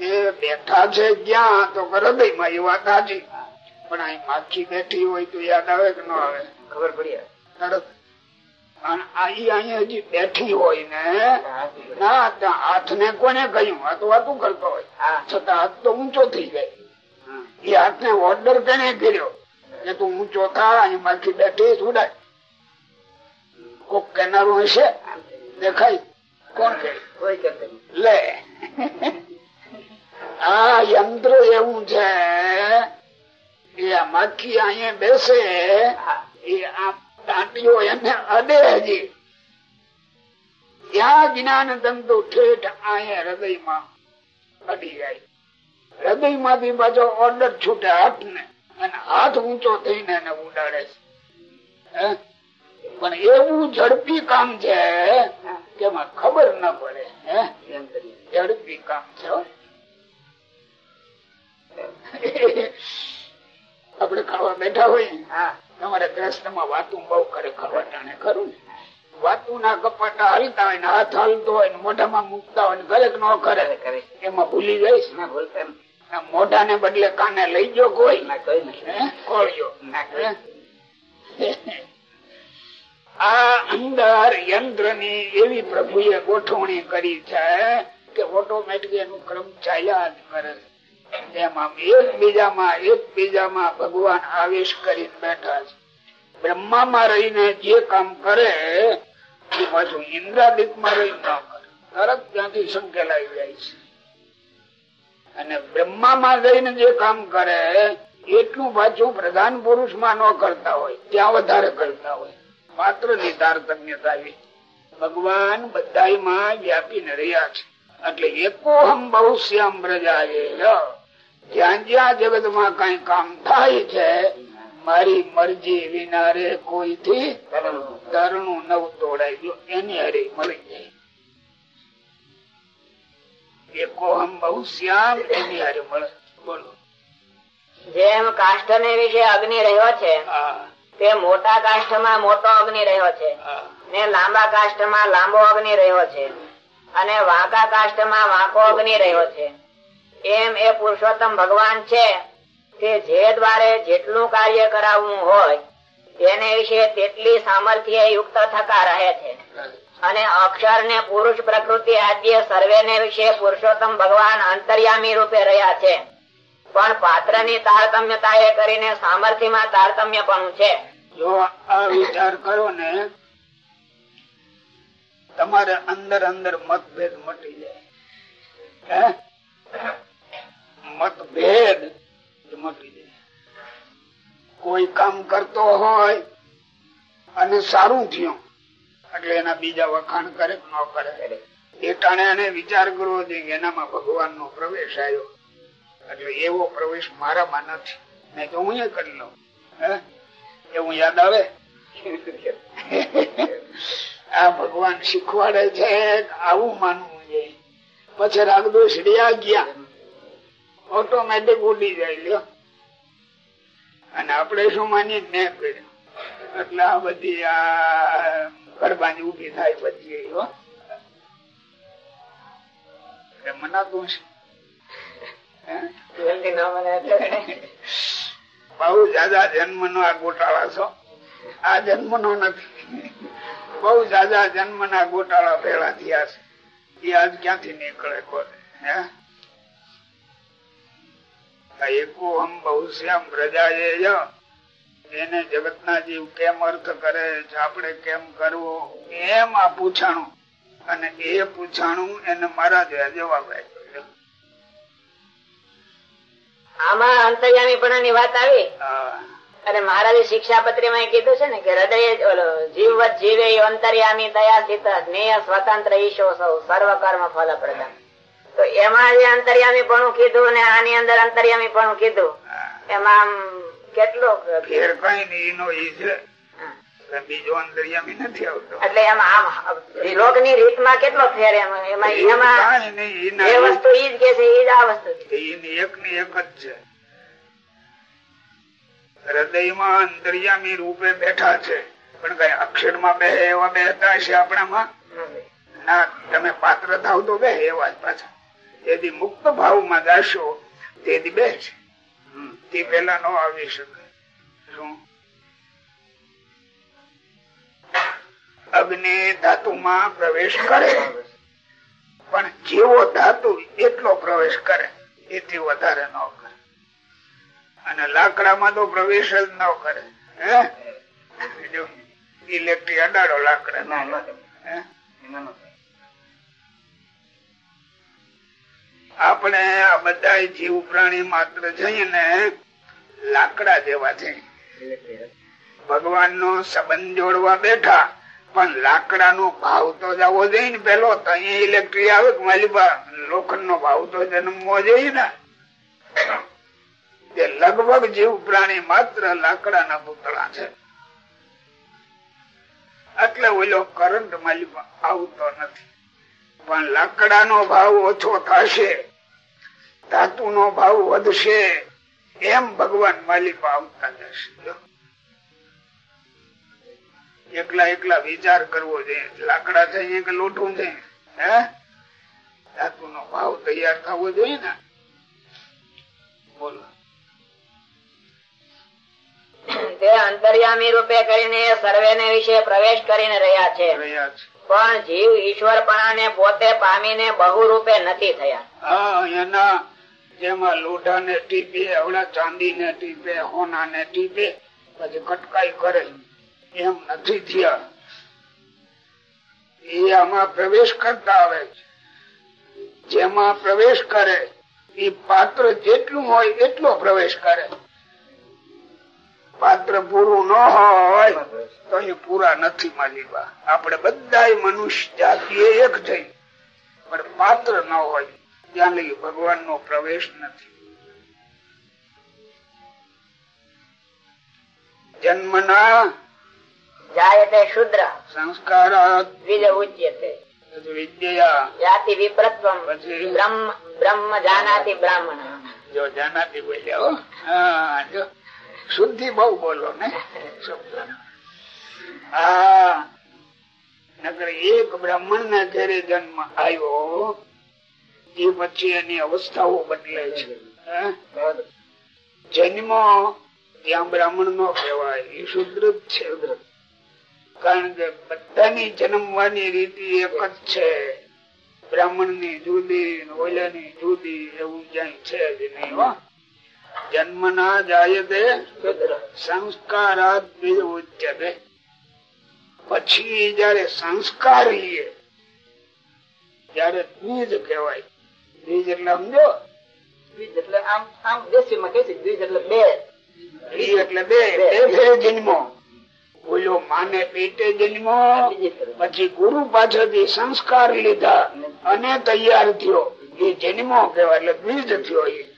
એ બેઠા છે ક્યાં? તો હૃદયમાં એ વાત હાજી પણ અહીં માખી બેઠી હોય તો યાદ આવે કે ન આવે? ખબર પડી તરત હજી બેઠી હોય ને ના હાથ ને કોને કહ્યું? આ તો વાતું કરતો હોય. છતાં હાથ તો ઊંચો થઈ જાય. એ હાથ ને ઓર્ડર કેને કર્યો? કે તું ઊંચો થા અહીં માખી બેઠી ઉડાય. કોક કેનારું હશે? દેખાય? કોણ કે. લે. આ યંત્ર એવું છે એ માખી અહીંયા બેસે. એ આ દાંડીઓ એને અડે હજી ત્યાં જ્ઞાન તંતુ ઠેઠ અહીંયા હૃદયમાં અડી જાય હૃદયમાંથી પાછો ઓર્ડર છૂટે હાથ ને અને હાથ ઊંચો થઈને એને ઉડાડે છે હે? પણ એવું ઝડપી કામ છે કે એમાં ખબર ન પડે હે ઝડપી કામ છે. આપડે ખાવા બેઠા હોય. તમારે કૃષ્ણમાં વાતું બહુ કરે ખાવા ટાણે ખરું ને? વાતું ના કપાટા હલતા હોય ને હાથ હલતો હોય ને મોઢામાં મૂકતા હોય ને ગલક ન કરે. એમાં ભૂલી જઈશ ના? બોલતા મોઢા ને બદલે કાને લઈ ગયો? કોળિયો. કોઈ આ અંદર યંત્રની એવી પ્રભુએ ગોઠવણી કરી છે કે ઓટોમેટિક એનું ક્રમ ચાલ્યા જ કરે છે. એમાં એકબીજામાં એકબીજામાં ભગવાન આવેશ કરીને બેઠા છે. બ્રહ્મામાં રહીને જે કામ કરે, એ પાછું ઇન્દ્રાદિતમાં રહી ન કરે. તરત ત્યાંથી સંકેલાઈ જાય છે. અને બ્રહ્મામાં જઈને જે કામ કરે, એટલું પાછું પ્રધાન પુરુષમાં ન કરતા હોય, ત્યાં વધારે કરતા હોય. માત્રની તારતમ્યતા આવી ભગવાન વ્યાપી વ્યાપીને રહ્યા છે. એટલે એકોહમ બહુ શ્યામ પ્રજાએ જ્યાં જ્યાં જગતમાં કઈ કામ થાય છે મારી મરજી વિના રે કોઈ થી તરણું નવ તોડાય જો એની હરે મળી જાય. એકોહમ બહુ શ્યામ એની હારે મળે. બોલો. જેમ કાષ્ઠ ને વિશે અગ્નિ રહ્યો છે તે મોટા કાષ્ઠમાં મોટો અગ્નિ રહ્યો છે. ને લાંબા કાષ્ઠમાં લાંબો અગ્નિ રહ્યો છે. અને વાંકા કાષ્ઠમાં વાંકો અગ્નિ રહ્યો છે. એમ એ પુરુષોત્તમ ભગવાન છે તે જે દ્વારે જેટલું કાર્ય કરાવવું હોય, તેને વિશે તેટલી સામર્થ્ય યુક્ત થતા રહે છે. અને અક્ષર ને પુરુષ પ્રકૃતિ આદ્ય સર્વે ને વિશે પુરુષોત્તમ ભગવાન અંતર્યામી રૂપે રહ્યા છે. પણ પાત્રની તારતમ્યતા એ કરીને સામર્થ્યમાં તારતમ્ય પણ છે. જો આ વિચાર કરો ને, તમારે અંદર અંદર મતભેદ મટી જાય. મતભેદ મટી જાય કોઈ કામ કરતો હોય અને સારું થયું, એટલે એના બીજા વખાણ કરે ન કરે. એ ટાણે એને વિચાર કરવો જોઈએ એનામાં ભગવાન નો પ્રવેશ આવ્યો. એટલે એવો પ્રવેશ મારામાં નથી. નહીં તો હું એ કરી લઉં. એવું યાદ આવે? આ ભગવાન શીખવાડે છે આવું માનવું છે પછી રાગદોષ રહ્યા ગયા. ઓટોમેટિક ઉડી જાય લ્યો. અને આપણે શું માની મેં કર્યું? એટલે આ બધી આ ગરબાની ઊભી થાય પછી મનાતું છે ન બહુ જાજા જન્મ નો આ ગોટાળા છો. આ જન્મ નો નથી. બહુ જાજા જન્મ ના ગોટાળા ભેળા થયા છે. એ આજ ક્યાંથી નીકળે કોને હે? આ એકો હમ બહુ શ્યામ પ્રજાએ એને જગત ના જીવ કેમ અર્થ કરે છે? આપણે કેમ કરવો? એમ આ પૂછાણું. અને એ પૂછાણું એને મારા જવાબ આપ્યો. આમાં અંતર્યામીપણા ની વાત આવી? અને મહારાજે શિક્ષાપત્રી માં કીધું છે ને કે હૃદય જીવવત જીવે અંતર્યામી દયા સ્થિત જ્ઞેય સ્વતંત્ર ઈશો સૌ સર્વ કર્મ ફલ પ્રદાન તો એમાં જે અંતર્યામી પણ કીધું ને આની અંદર અંતર્યામી પણ કીધું એમાં કેટલો ફેર કઈ નહીં એનો ઈ છે. બીજો અંતરિયામી નથી આવતો. એટલે એમ આમ લોકની રીતમાં કેટલો ફેર એમાં એમાં એ વસ્તુ ઈ જ કે છે ઈ જ આ વસ્તુ એક ની એક જ છે. હૃદયમાં અંતરિયામી રૂપે બેઠા છે. પણ કઈ અક્ષરમાં બે એવા બેહતા છે આપણામાં? ના તમે પાત્ર થાવ તો બે એવા જ પાછા. તેથી મુક્ત ભાવમાં જાશો તેથી બે છે. તે પેલા નો આવી શકે શું? અગ્નિ ધાતુમાં પ્રવેશ કરે પણ જેવો ધાતુ એટલો પ્રવેશ કરે એથી વધારે ન કરે. અને લાકડામાં તો પ્રવેશ જ ન કરે હે? ઇલેક્ટ્રિક અડાડો લાકડા ના, આપણે આ બધા જીવ પ્રાણી માત્ર જઈને લાકડા જેવા છે. ભગવાન નો સંબંધ જોડવા બેઠા, પણ લાકડા નો ભાવ તો જવો જોઈએ ને પેલો અહીંયા ઇલેક્ટ્રિક આવે માલિબા લોખંડ નો ભાવ તો જન્મવો જોઈએ ને. તે લગભગ જીવ પ્રાણી માત્ર લાકડાના પૂતળા છે. એટલે ઓલો કરંટ માલિબા આવતો નથી. પણ લાકડાનો ભાવ ઓછો થશે ધાતુ નો ભાવ વધશે એમ ભગવાન માલિક આવતા જશે. એકલા એકલા વિચાર કરવો જોઈએ. લાકડા છે કે લોટું છે? હે? ધાતુ નો ભાવ તૈયાર થવો જોઈએ ને? બોલો. તે અંતર્યામી રૂપે કરીને સર્વે વિશે પ્રવેશ કરીને રહ્યા છે. રહ્યા છે. પણ જીવ ઈશ્વરપણાને પોતે પામીને બહુ રૂપે નથી થયા. જેમાં લોઢા ને ટીપે હમણાં ચાંદી ને ટીપે હોના ને ટીપે, પછી કટકાઈ કરે. એમ નથી થયા. એ આમાં પ્રવેશ કરતા આવે છે. જેમાં પ્રવેશ કરે, એ પાત્ર જેટલું હોય એટલો પ્રવેશ કરે. પાત્ર પૂરું ન હોય તો એ પૂરા નથી માલિકા આપણે બધા મનુષ્ય જાતિ એક થઈ. પણ પાત્ર ન હોય ત્યાં લગી ભગવાન નો પ્રવેશ નથી. જન્મના જાય શુદ્ર. સંસ્કાર વિદ્યા. યાતિ વિપ્રત્વમ. બ્રહ્મ બ્રહ્મ જાનાતિ બ્રાહ્મણ. જો જાનાતી બોલ્યા જો. શુદ્ધિ બહુ બોલો, ને. હા. એક બ્રાહ્મણ ના ઘરે જન્મ આવ્યો, એ પછી એની અવસ્થાઓ બદલે છે. જન્મ ત્યાં બ્રાહ્મણ નો કહેવાય. એ શુદ્ર છે. કારણ કે બધાની જન્મવાની રીતિ એક જ છે. બ્રાહ્મણની જુદી ઓલાની જુદી, એવું ક્યાંય છે જ નહીં જન્મ ના જાય તે સંસ્કારાત બીજ પછી જયારે સંસ્કાર લઈએ ત્યારે બીજ કહેવાય. બીજ એટલે સમજો? દ્વિજ એટલે આમ આમ દેશીમાં કહે છે દ્વિજ એટલે બે. બીજ એટલે બે બે. બે જન્મો. ઓલો માને પેટે જન્મો પછી ગુરુ પાસેથી સંસ્કાર લીધા અને તૈયાર થયો. એ જન્મો કેવાય એટલે બીજ થયો એ.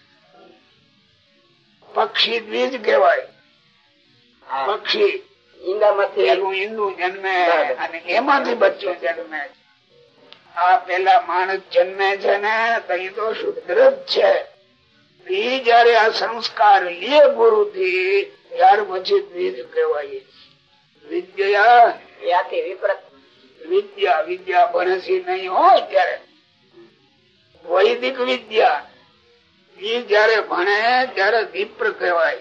પક્ષી બીજ કેવાય પક્ષી. ઈંડામાંથી પેલું ઈંડું જન્મે અને એમાંથી બચ્ચું જન્મે આ પેલા માણસ જન્મે છે ને તો શુદ્ર જ છે. એ જયારે આ સંસ્કાર લે ગુરુ થી ત્યાર પછી બીજ કહેવાય. વિદ્યા યાતિ વિપ્રત. વિદ્યા વિદ્યા ભણસી નહીં હોય ત્યારે. વૈદિક વિદ્યા એ જયારે ભણે ત્યારે વિપ્ર કહેવાય.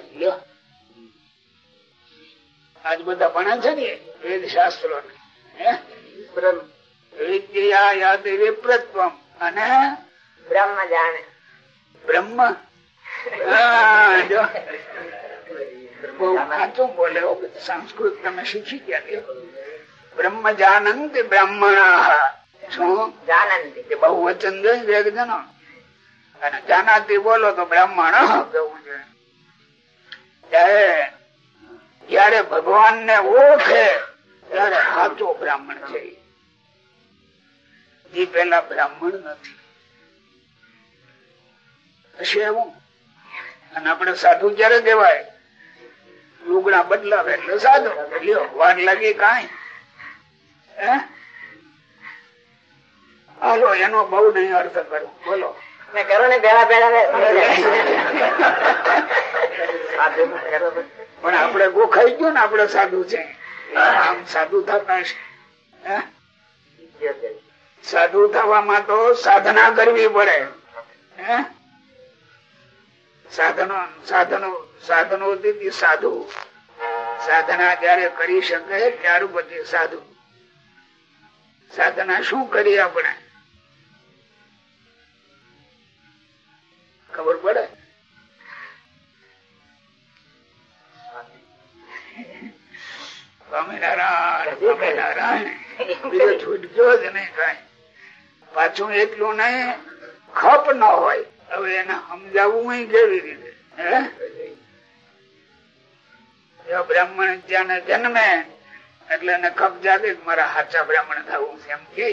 આજ બધા ભણે છે ને વેદ શાસ્ત્રો બ્રહ્મ. વિદ્યા યાદ વિપ્રત્વમ. અને? બ્રહ્મ જાણે. બ્રહ્મ? સાચું બોલે. સંસ્કૃત તમે શીખી ગયા બ્રહ્મ જાનંત બ્રાહ્મણ. શું? જાનંતી. બહુ વચન જોઈ એક જણો અને જાનાતી બોલો તો બ્રાહ્મણ કેવું છે. જયારે ભગવાન ને ઓળખે, ત્યારે સાચો બ્રાહ્મણ છે એ. પેલા બ્રાહ્મણ નથી. હશે એવું. અને આપણે સાધુ ક્યારે કહેવાય? લુગડા બદલાવે એટલે સાધુ. લ્યો, વાર લાગી કાઈ. હાલો, એનો બહુ નહીં અર્થ કરો. બોલો. ને કરો ને ભેળા ભેળા પણ આપડે ગોખાઈ ગયો ને આપડે સાધુ છે. આમ સાધુ થતા છે. સાધુ થવામાં તો સાધના કરવી પડે? સાધનો સાધનો સાધનો સાધુ. સાધના જયારે કરી શકે, ત્યાર પછી સાધુ. સાધના શું કરી આપણે? ખબર પડે? સ્વામિનારાયણ સ્વામિનારાયણ. બીજો છૂટક્યો જ નહીં કઈ. પાછું એટલું નહીં ખપ ન હોય. હવે એને સમજાવવું કેવી રીતે? બ્રાહ્મણ ત્યાં જન્મે એટલે એને ખપ જાગે મારા હાચા બ્રાહ્મણ થવું છે એમ કે.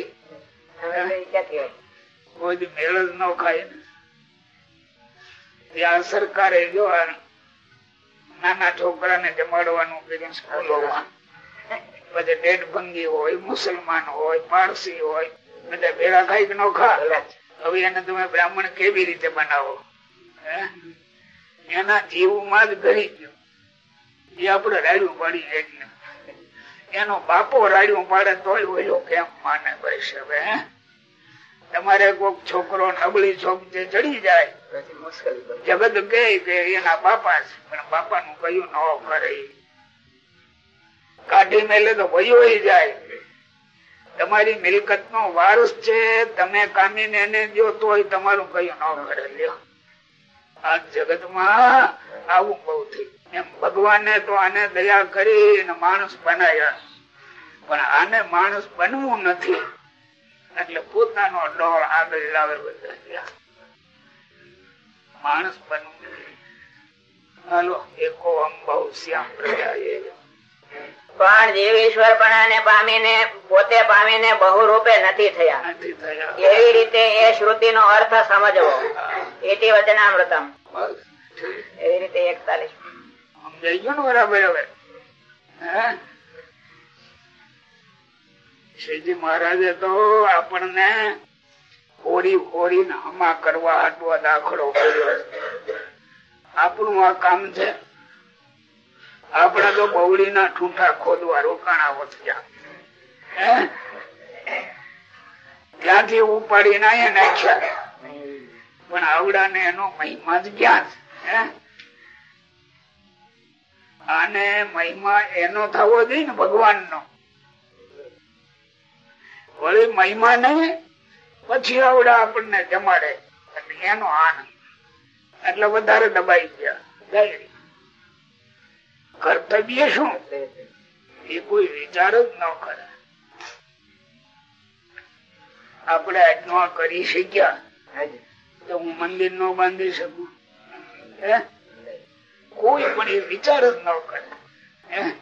કોઈ મેળ જ ન ખાય. ને ત્યાં સરકારે જો નાના છોકરાને જમાડવાનું કીધું સ્કૂલોમાં બધા ડેટ ભંગી હોય, મુસલમાન હોય, પારસી હોય, બધા ભેળા ખાઈ નો ખા હવે એને તમે બ્રાહ્મણ કેવી રીતે બનાવો? એના જીવમાં જ ઘરી ગયો એ આપડે રાડ્યું પાડી એનો બાપો રાડ્યું પાડે તોય ઓલો કેમ માને ભાઈ સાહેબ, હે? તમારે કોક છોકરો નબળી છોક જે ચડી જાય જગત કે કે એના બાપા છે પણ બાપા નું કયું ન કરે. કાઢી મેલે તો ભયો જાય. તમારી મિલકત નો વારસ છે તમે કામી ને એને દો તોય તમારું કયું ન કરે. લ્યો. આ જગતમાં આવું બહુ થયું. એમ ભગવાને તો આને દયા કરી માણસ બનાવ્યા પણ આને માણસ બનવું નથી. એટલે પોતાનો ડોળ આગળ લાવે બધા. માણસ બનવું હાલો એકો અંબાઉ શ્યામ પ્રજાએ. પણ જીવ ઈશ્વર પણ પામીને પોતે પામીને બહુ રૂપે નથી થયા. એવી રીતે એ શ્રુતિ નો અર્થ સમજવો. એટી વચનામૃતમ. એવી રીતે એકતાલીસ. સમજાઈ ગયું ને બરાબર હવે? હે? શ્રીજી મહારાજે તો આપણને ખોરી ખોરી ને હમા કરવા હાટવો દાખલો આપણું આ કામ છે. આપણે તો બવડી ના ઠૂંઠા ખોદવા રોકાણા ત્યાંથી ઉપાડીને ના નાખ્યા. પણ આવડા ને એનો મહિમા જ ક્યાં છે? આને મહિમા એનો થવો જોઈએ ને ભગવાન નો વળી મહિમા નહીં, પછી આવડા આપણને જમાડે. એનો આનંદ. એટલે વધારે દબાઈ ગયા. કર્તવ્ય શું? એ કોઈ વિચાર જ ન કરે. આપણે આજનો કરી શક્યા. તો હું મંદિર નો બાંધી શકું. કોઈ પણ એ વિચાર જ ન કરે.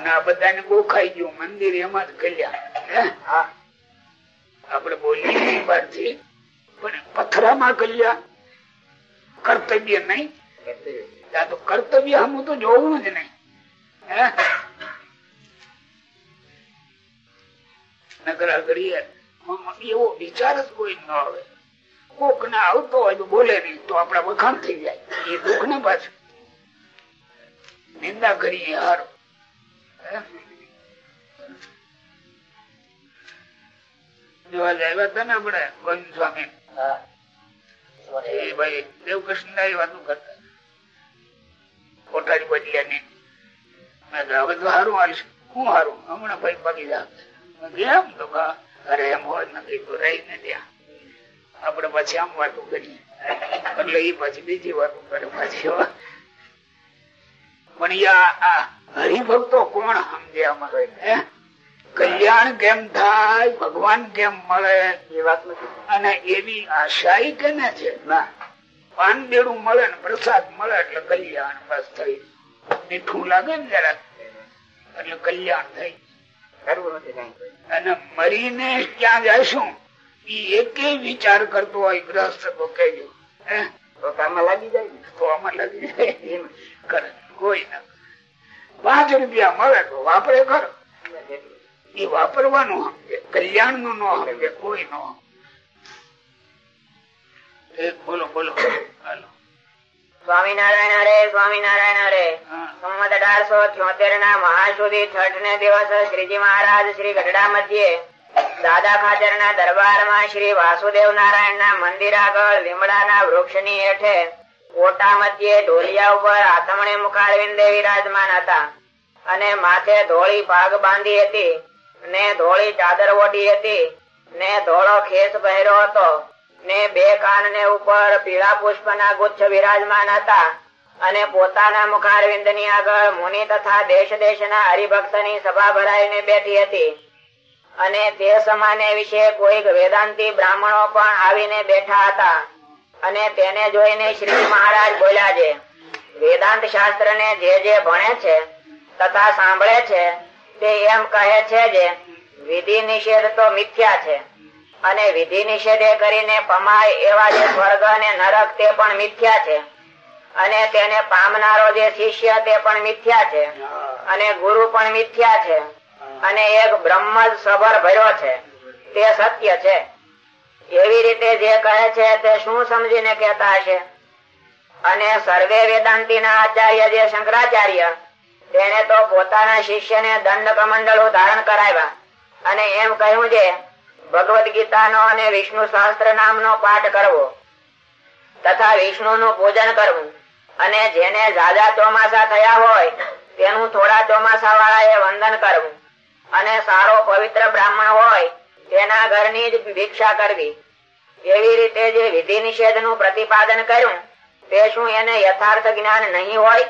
અને આ બધાને ગોખાઈ ગયું, મંદિર એમાં જ કલ્યા આપડે બોલીએ બહારથી પણ પથરામાં કલ્યા કર્તવ્ય નહીં. કર્તવ્ય હમું તો જોવું જ નહીં. એવો વિચાર જ કોઈ ન આવે. કોક ને આવતો હોય તો બોલે નહીં, તો આપડા વખાણ થઈ જાય. એ દુઃખ ને પાછું નિંદા કરીએ હારો? જોવા જાય ને આપડે ગોવિંદ સ્વામી ભાઈ દેવકૃષ્ણ એ વાતો કરતા કોઠારી બદલ્યા ની મેં હવે તો સારું હાલશે હું સારું હમણાં ભાઈ પગી જાય મેં એમ તો અરે એમ હોય નથી તો રહી ને ત્યાં આપડે પછી આમ વાતું કરીએ એટલે એ પછી બીજી વાતું કરે પાછી. પણ આ હરિભક્તો કોણ સમજે અમારે? કલ્યાણ કેમ થાય ભગવાન કેમ મળે? એ વાત નથી. અને એવી આશા કેને છે? ના. પાન બેડું મળે ને પ્રસાદ મળે એટલે કલ્યાણ બસ થઈ. મીઠું લાગે ને જરા એટલે કલ્યાણ થઈ. અને મરીને ક્યાં જઈશું ઈ એકે વિચાર કરતો હોય ગ્રસ્ત તો કહેજો હે? તો આમાં લાગી જાય તો આમાં લાગી જાય. એમ. કરે. કોઈ ના પાંચ રૂપિયા મળે તો વાપરે ખરો. એ વાપરવાનું સમજે કલ્યાણનું ન સમજે કોઈ નો બોલો બોલો હાલો. સ્વામિનારાયણ હરે સ્વામિનારાયણ હરે. સંમત અઢારસો છોતેર ના મહાસુદી છઠ ને દિવસ શ્રીજી મહારાજ શ્રી ગઢડા મધ્યે દાદા ખાચર ના દરબારમાં શ્રી વાસુદેવ નારાયણ ના મંદિર આગળ લીમડા ના વૃક્ષની હેઠે ઓટા મધ્યે ઢોલિયા ઉપર આથમણે મુખારવિંદે વિરાજમાન હતા. અને માથે ધોળી ભાગ બાંધી હતી, ને ધોળી ચાદર ઓઢી હતી, ને ધોળો ખેસ પહેર્યો હતો, ને બે કાન ને ઉપર પીળા પુષ્પ ના ગુચ્છ વિરાજમાન હતા. અને પોતાના મુખારવિંદની આગળ મુનિ તથા દેશ દેશ ના હરિભક્તની સભા ભરાઈને બેઠી હતી. અને તે સમાને વિશે કોઈક વેદાંતી બ્રાહ્મણો પણ આવીને બેઠા હતા. અને તેને જોઈને શ્રી મહારાજ બોલ્યા છે, વેદાંત શાસ્ત્ર ને જે જે ભણે છે, તથા સાંભળે છે, તે એમ કહે છે જે, વિધિ નિષેધ તો મિથ્યા છે, અને વિધિ નિષેધે કરીને પમાય એવા જે સ્વર્ગ અને નરક તે પણ મિથ્યા છે, અને તેને પામનારો જે શિષ્ય તે પણ મિથ્યા છે, અને ગુરુ પણ મિથ્યા છે, અને એક બ્રહ્મ સભર ભર્યો છે, તે સત્ય છે. એવી રીતે જે કહે છે તે શું સમજીને કેતા હશે? અને સર્વે વેદાંતિ ના આચાર્ય જે શંકરાચાર્ય, તેને તો પોતાના શિષ્યને દંડ કમંડળો ધારણ કરાવ્યા. અને એમ કહ્યું છે, ભગવદ ગીતાનો અને વિષ્ણુ સહસ્ત્ર નામનો પાઠ કરવો, તથા વિષ્ણુ નું પૂજન કરવું. અને જેને જાજા ચોમાસા થયા હોય, તેનું થોડા ચોમાસા વાળા એ વંદન કરવું. અને સારો પવિત્ર બ્રાહ્મણ હોય તેના ઘરની જ ભિક્ષા કરવી. એવી રીતે જે વિધિ નિષેધનું પ્રતિપાદન કર્યું, તે શું એને યથાર્થ જ્ઞાન નહીં હોય?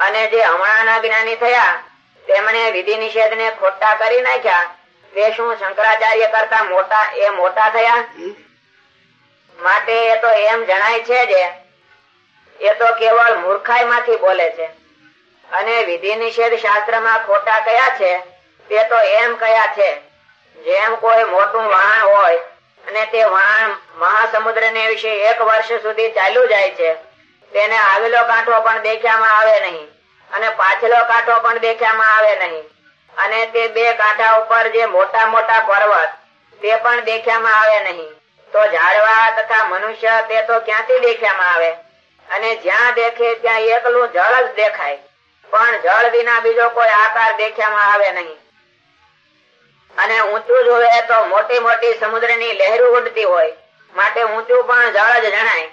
અને જે હમણાંના જ્ઞાની થયા, તેમણે વિધિ નિષેધ ને ખોટા કરી નાખ્યા, તે શું શંકરાચાર્ય કરતા મોટા, એ મોટા થયા? માટે એ તો એમ જણાય છે જે, એ તો કેવળ મૂર્ખાઈ માંથી બોલે છે. અને વિધિ નિષેધ શાસ્ત્રમાં ખોટા કયા છે, તે તો એમ કયા છે. જેમ કોઈ મોટું વાણ હોય અને તે વાણ મહાસમુદ્ર ને વિશે એક વર્ષ સુધી ચાલ્યું જાય છે, તેને આવેલો કાંઠો પણ દેખ્યામાં આવે નહીં અને પાછલો કાંઠો પણ દેખ્યામાં આવે નહીં. અને તે બે કાંઠા ઉપર જે મોટા મોટા પર્વત, તે પણ દેખ્યામાં આવે નહીં. તો ઝાડવા તથા મનુષ્ય તે તો ક્યાંથી દેખ્યામાં આવે? અને જ્યાં દેખે ત્યાં એકલું જળ જ દેખાય. પણ જળ વિના બીજો કોઈ આકાર દેખ્યામાં આવે નહીં. અને ઊંચું જોવે તો મોટી મોટી સમુદ્રની લહેરો ઉડતી હોય. માટે ઊંચું પણ જળ જ જણાય.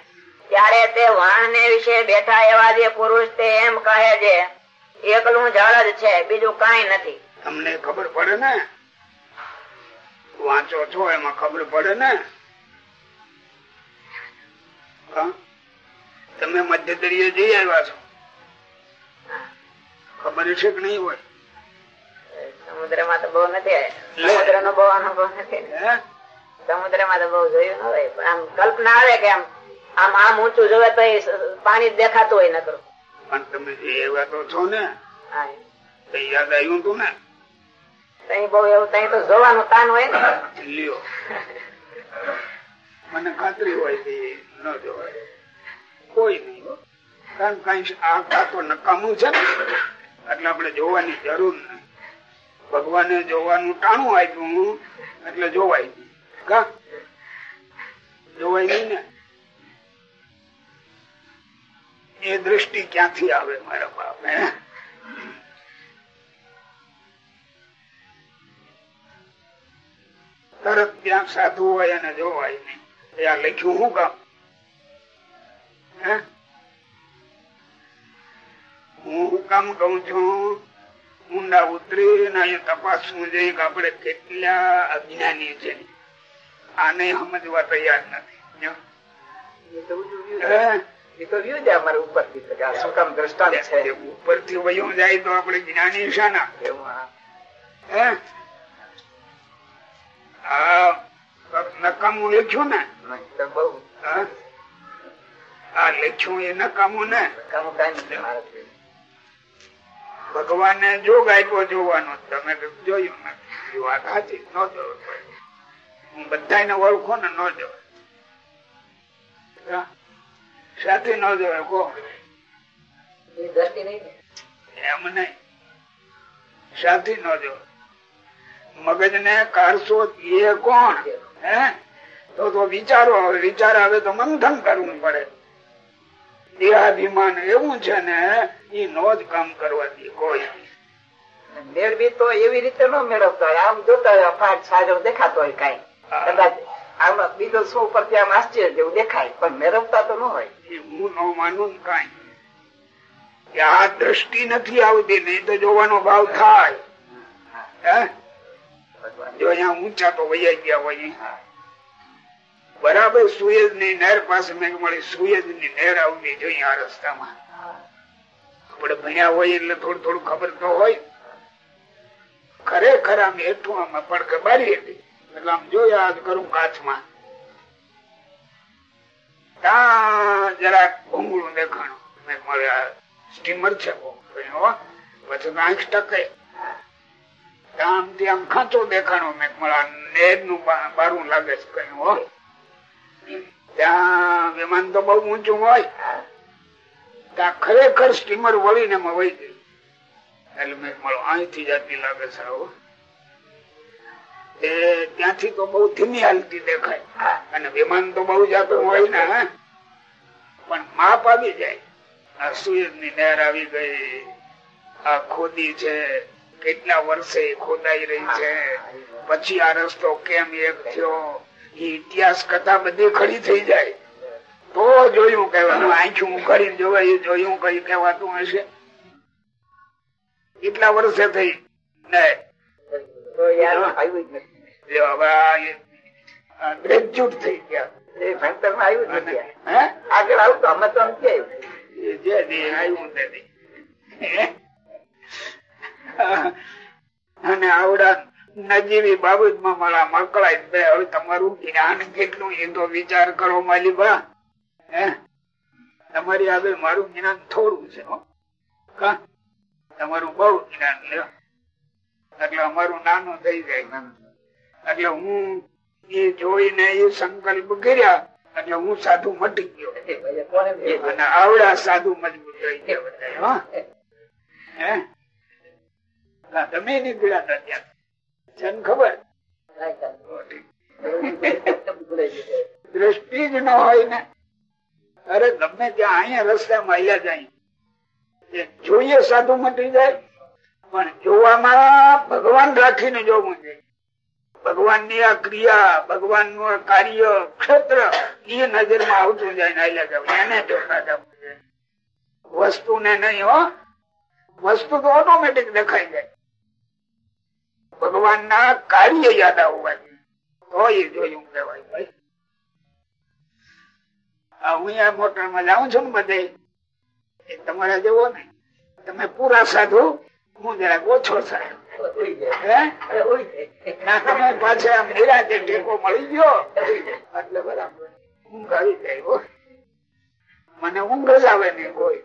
ત્યારે તે વાણ ને વિશે બેઠા એવા જે પુરુષ તે એમ કહે છે, એકલું જળ જ છે, બીજું કઈ નથી. તમને ખબર પડે ને? વાંચો છો, એમાં ખબર પડે ને? તમે મધ્ય દરિયે જઈ આવ્યા છો? ખબર છે કે નહીં હોય? સમુદ્રમાં તો બહુ નથી સમુદ્ર નો બહુ અનુભવ નથી. સમુદ્રમાં તો બહુ જોયું ન હોય પણ આમ કલ્પના આવે કે આમ આમ આમ ઊંચું જોવે તો પાણી દેખાતું હોય નકરું. પણ તમે આવ્યા તો છો ને યાદ આવ્યું તું ને? તઈ બહુ એવું તઈ તો જોવાનું તાન હોય ને. લ્યો. મને ખાતરી હોય કે ન જોવાય. કોઈ નહીં. કારણ કઈ આ તો નકામું છે ને એટલે આપણે જોવાની જરૂર નહીં ભગવાને જોવાનું ટાણું આપ્યું એટલે જોવાય જોવાય નહીં ને? એ દ્રષ્ટિ ક્યાંથી આવે મારા બાપ તરત ત્યાં સાધુ હોય અને જોવાય નહીં. એ આ લખ્યું હું કામ? હે? કામ કઉ છું? ઊંડા ઉતરી ને અહીંયા તપાસવું જોઈએ કે આપણે કેટલા અજ્ઞાની છે. આને સમજવા તૈયાર નથી. ઉપરથી વયું જાય તો આપણે જ્ઞાની શાના નકામું લખ્યું ને? આ લખ્યું એ નકામું ને? કામ કાંઈ. ભગવાને જોગ આપ્યો જોવાનો તમે જોયું નથી. વાત સાચી ન જોવું પડે. હું બધાને ઓળખો ને ન જોવાય. સાથે ન જોવે કો એ દ્રષ્ટિ નહીં ને. એમ નહીં. સાથી ન જોવે મગજ ને કાઢશો એ કોણ? હે? તો તો વિચારો આવે વિચાર આવે તો મંથન કરવું પડે. દેહાભિમાન એવું છે ને એ નો જ કામ કરવાથી કોઈ મેળવી તો એવી રીતે ન મેળવતો હોય. આમ જોતા હોય સાજો દેખાતો હોય કઈ. કદાચ આમ બીજો શું પરથી આમ આશ્ચર્ય જેવું દેખાય પણ મેળવતા તો ન હોય. એ હું ન માનું ને કાંઈ. કે આ દ્રષ્ટિ નથી આવતી નહીં તો જોવાનો ભાવ થાય. હે. જો અહીંયા ઊંચા તો વૈયા ગયા હોય. બરાબર સુએજની નહેર પાસે મેં મળી સુએજની નહેર આવવી જોઈએ આ રસ્તામાં. આપણે ભણ્યા હોય એટલે થોડું થોડું ખબર તો હોય. ખરેખર આમ હેઠું આમાં પડકે બારી હતી. એટલે આમ જોયા આજ કરું કાચમાં ત્યાં જરા ભૂંગળું દેખાણું. મેં મળે સ્ટીમર છે હો. પછી આંખ ટકે. ત્યાં આમથી આમ ખાંચો દેખાણો. મેં મળે નેરનું બારું લાગે છે. કયું હો. ત્યાં વિમાન તો બહુ ઊંચું હોય. ત્યાં ખરેખર સ્ટીમર વળીને એમાં વહી ગઈ એટલે મળો અહીંથી જતી લાગે સાવ એ ત્યાંથી તો બહુ ધીમી હાલતી દેખાય. અને વિમાન તો બહુ જતું હોય ને? પણ માપ આવી જાય. આ સુએજની નહેર આવી ગઈ. આ ખોદી છે. કેટલા વર્ષે ખોદાઈ રહી છે? પછી આ રસ્તો કેમ એક થયો? ઇતિહાસ કથા બધી ખડી થઈ જાય. તો જોયું કેવાનું આંખું કરી જોવા એ જોયું કઈ કેવાતું હશે. કેટલા વર્ષે થઈ. અને આવડા નજીવી બાબતમાં મારા મકળાય બે હવે તમારું જ્ઞાન કેટલું એ તો વિચાર કરો માલિબા. હે? તમારી આગળ મારું જ્ઞાન થોડું છે તમારું બહુ જ્ઞાન લ્યો એટલે અમારું નાનું થઈ જાય એટલે હું એ જોઈને એ સંકલ્પ કર્યા એટલે હું સાધુ મટી ગયો. બી અને આવડા સાધુ મજબૂત થઈ ગયા બધા, તમે નીકળ્યા ત્યાં? દ્રષ્ટિ જ ન હોય ને. અરે ગમે ત્યાં અહીંયા રસ્તામાં આવ્યા જાય. જોઈએ સાધુ મટી જાય, પણ જોવામાં ભગવાન રાખીને જોવું જોઈએ ભગવાનની આ ક્રિયા ભગવાનનું કાર્ય, ક્ષેત્ર, એ નજરમાં આવતું જાય ને આયલા જવું એને વસ્તુ ને નહીં હો. વસ્તુ તો ઓટોમેટિક દેખાઈ જાય. ભગવાન ના કાર્ય યાદ આવવા તો જોયું કેવાય ભાઈ. હું આ મોટરમાં જાઉં છું બધે, એ તમારા જેવો ને, તમે પૂરા સાધુ, હું જરાક ઓછો આમ નિરાંતે મળી ગયો. એટલે બરાબર ઊંઘ આવી જાય મને ઊંઘ જ આવે નહીં કોઈ.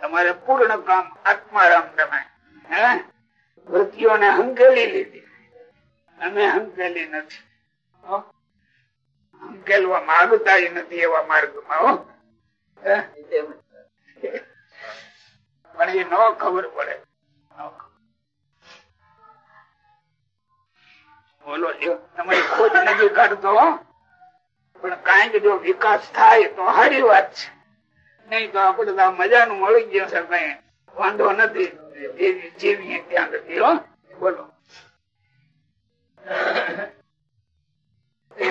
તમારે પૂર્ણ કામ આત્મારામ તમે. વૃત્તિઓને હંકેલી લીધી. અમે હંકેલી નથી. હંકેલવા માંગતા નથી એવા માર્ગમાં પણ એ ન ખબર પડે. બોલો તમારી ખોજ નથી કાઢતો પણ કંઈક જો વિકાસ થાય તો સારી વાત છે. નહીં તો આપડે મજાનું મળી ગયું છે કઈ વાંધો નથી. જીવીએ ત્યાં નથી બોલો. તે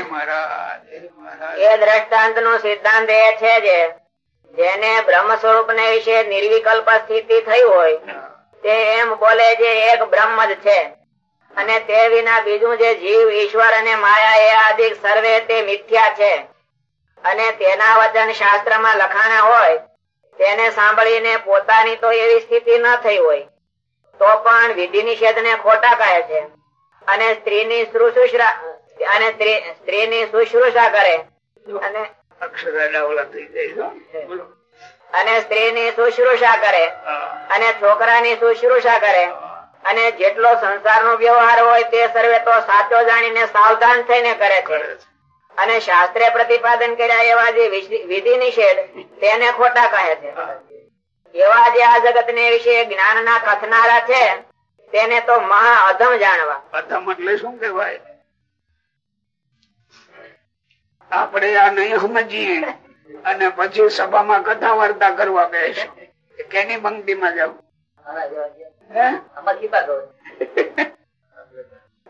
એમ બોલે જે એક બ્રહ્મ છે. અને તે વિના બીજું જે જીવ, ઈશ્વર અને માયા એ આદિ સર્વે તે મિથ્યા છે. અને તેના વચન શાસ્ત્રમાં લખાણા હોય તેને સાંભળીને પોતાની તો એવી સ્થિતિ ન થઈ હોય તો પણ વિધિ નિષેધ ને ખોટા કહે છે. અને સ્ત્રીની શુશ્રુષા અને સ્ત્રીની શુશ્રુષા કરે. અને અને સ્ત્રીની શુશ્રુષા કરે. અને છોકરાની શુશ્રુષા કરે. અને જેટલો સંસારનો વ્યવહાર હોય તે સર્વે તો સાચો જાણીને સાવધાન થઈને કરે કરે છે. અને શાસ્ત્રે પ્રતિપાદન કર્યા એવા જે વિધિ- નિષેધ તેને ખોટા કહે છે. એવા જે આ જગત ને વિશે જ્ઞાન ના કથનારા છે તેને તો મહા અધમ જાણવા. અધમ એટલે શું કેવાય આપણે આ નહીં સમજીએ. અને પછી સભામાં કથા વાર્તા કરવા બેસો. કેની પંક્તિમાં જાવ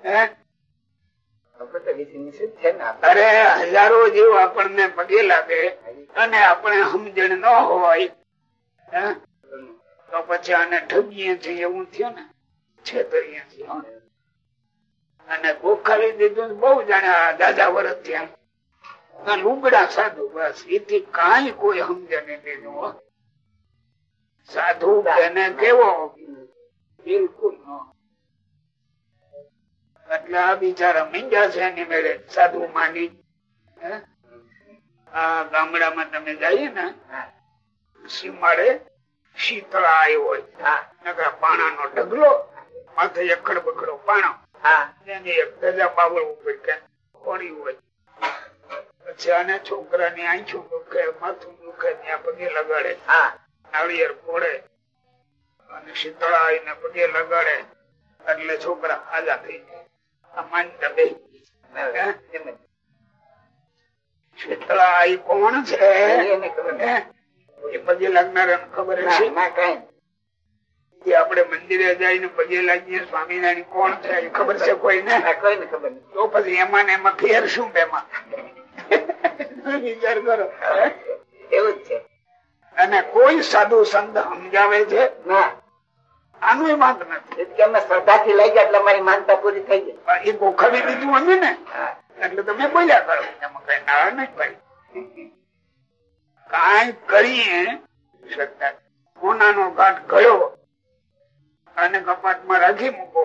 હે? અરે, હજારો જીવ આપણને પગે લાગે અને આપણે સમજણ ન હોય તો પછી આને ઠગીએ છીએ, એવું થયું ને? છેતરીએ છીએ અને ગોખાવી દીધું બહુ જાણે દાદા વરસ થયા. લુગડા સાધુ, બસ. એથી કઈ કોઈ સમજણ દીધું. સાધુ એને કેવો? બિલકુલ ન એટલે આ બિચારા મીંડા છે એની મેળે સાધુ માની. આ ગામડામાં તમે જઈએ ને સીમાડે શીતળા આવ્યો હોય. નકરા પાણા નો ઢગલો માથે એકડ બકડો પાણો. એની એક ધજા બાવળ ઉપર કે કોણી હોય. પછી આને છોકરાની આંખું દુખે માથું દુખે ત્યાં પગે લગાડે. હા. નાળિયેર ફોડે અને શીતળા આવીને પગે લગાડે. એટલે છોકરા આજા થઈ જાય. કોણ છે? એ પગે લાગનારા ખબર છે કાંઈ આપણે મંદિરે જઈને પગે લાગીએ સ્વામિનારાયણ કોણ છે એ ખબર છે કોઈને? ના, કોઈને ખબર નથી. તો પછી એમાં ને એમાં ફેર શું બેમાં વિચાર કરો. એવું જ છે. અને કોઈ સાધુ સંત સમજાવે છે? ના. આનું માંગ નથી. અમે શ્રદ્ધાથી લઈ ગયા એટલે અમારી માનતા પૂરી થઈ ગઈ. એ ગોખાવી દીધું અમે ને એટલે તમે બોલ્યા કરો એમાં કઈ ના નહીં કાંઈ. કરીએ શ્રદ્ધા. સોનાનો ઘાટ ગયો અને કપાટમાં રાખી મૂકો.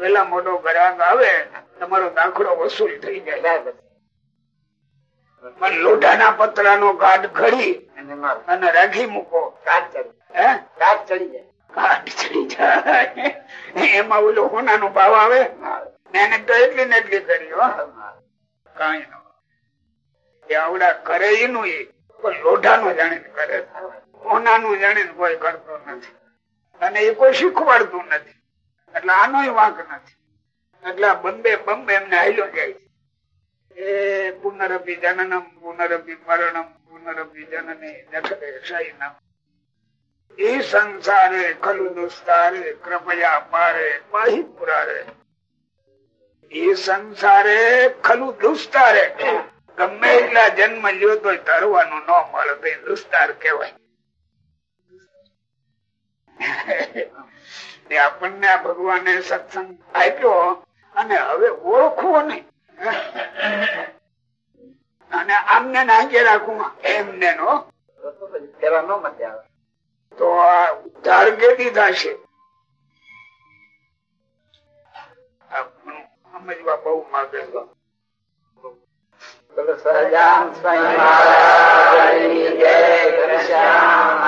વેલા મોટો ગ્રાહક આવે તમારો દાખલો વસૂલ થઈ જાય. પણ લોઢાના પતરાનો ઘાટ ઘડી અને રાખી મૂકો. કાચ ચડી. હે? ઘાટ ચડી જાય. એમાં ઓલો સોનાનો ભાવ આવે. એને તો એટલી ને એટલી કરી કઈ નો આવડા કરે એનું એ. પણ લોઢાનું જાણે કરે. કોનાનું જાણે કોઈ કરતો નથી. અને એ કોઈ શીખવાડતું નથી. એટલે આનો વાંક નથી. એટલે બંબે બંબે એમને હાલ્યો જાય એ પુનરભિ જનનમ પુનરભિ મરણમ પુનરભિ જનની જઠરે શયનમ. એ સંસારે, ખલુ દુસ્તારે, કૃપયા પારે પાહી પુરારે. એ સંસારે, ખલું દુસ્તારે. ગમે એટલા જન્મ લ્યો તો તરવાનું ન મળે, તો દુસ્તાર કહેવાય. આપણને આ ભગવાને સત્સંગ આપ્યો અને હવે ઓળખવો નહીં. અને આમને નાખી રાખવું એમને નો. પછી ન મતે આવે. તો આ કેદી થશે? સમજવા બહુ માગે સહજાન સ્વામી જય ઘનશ્યામ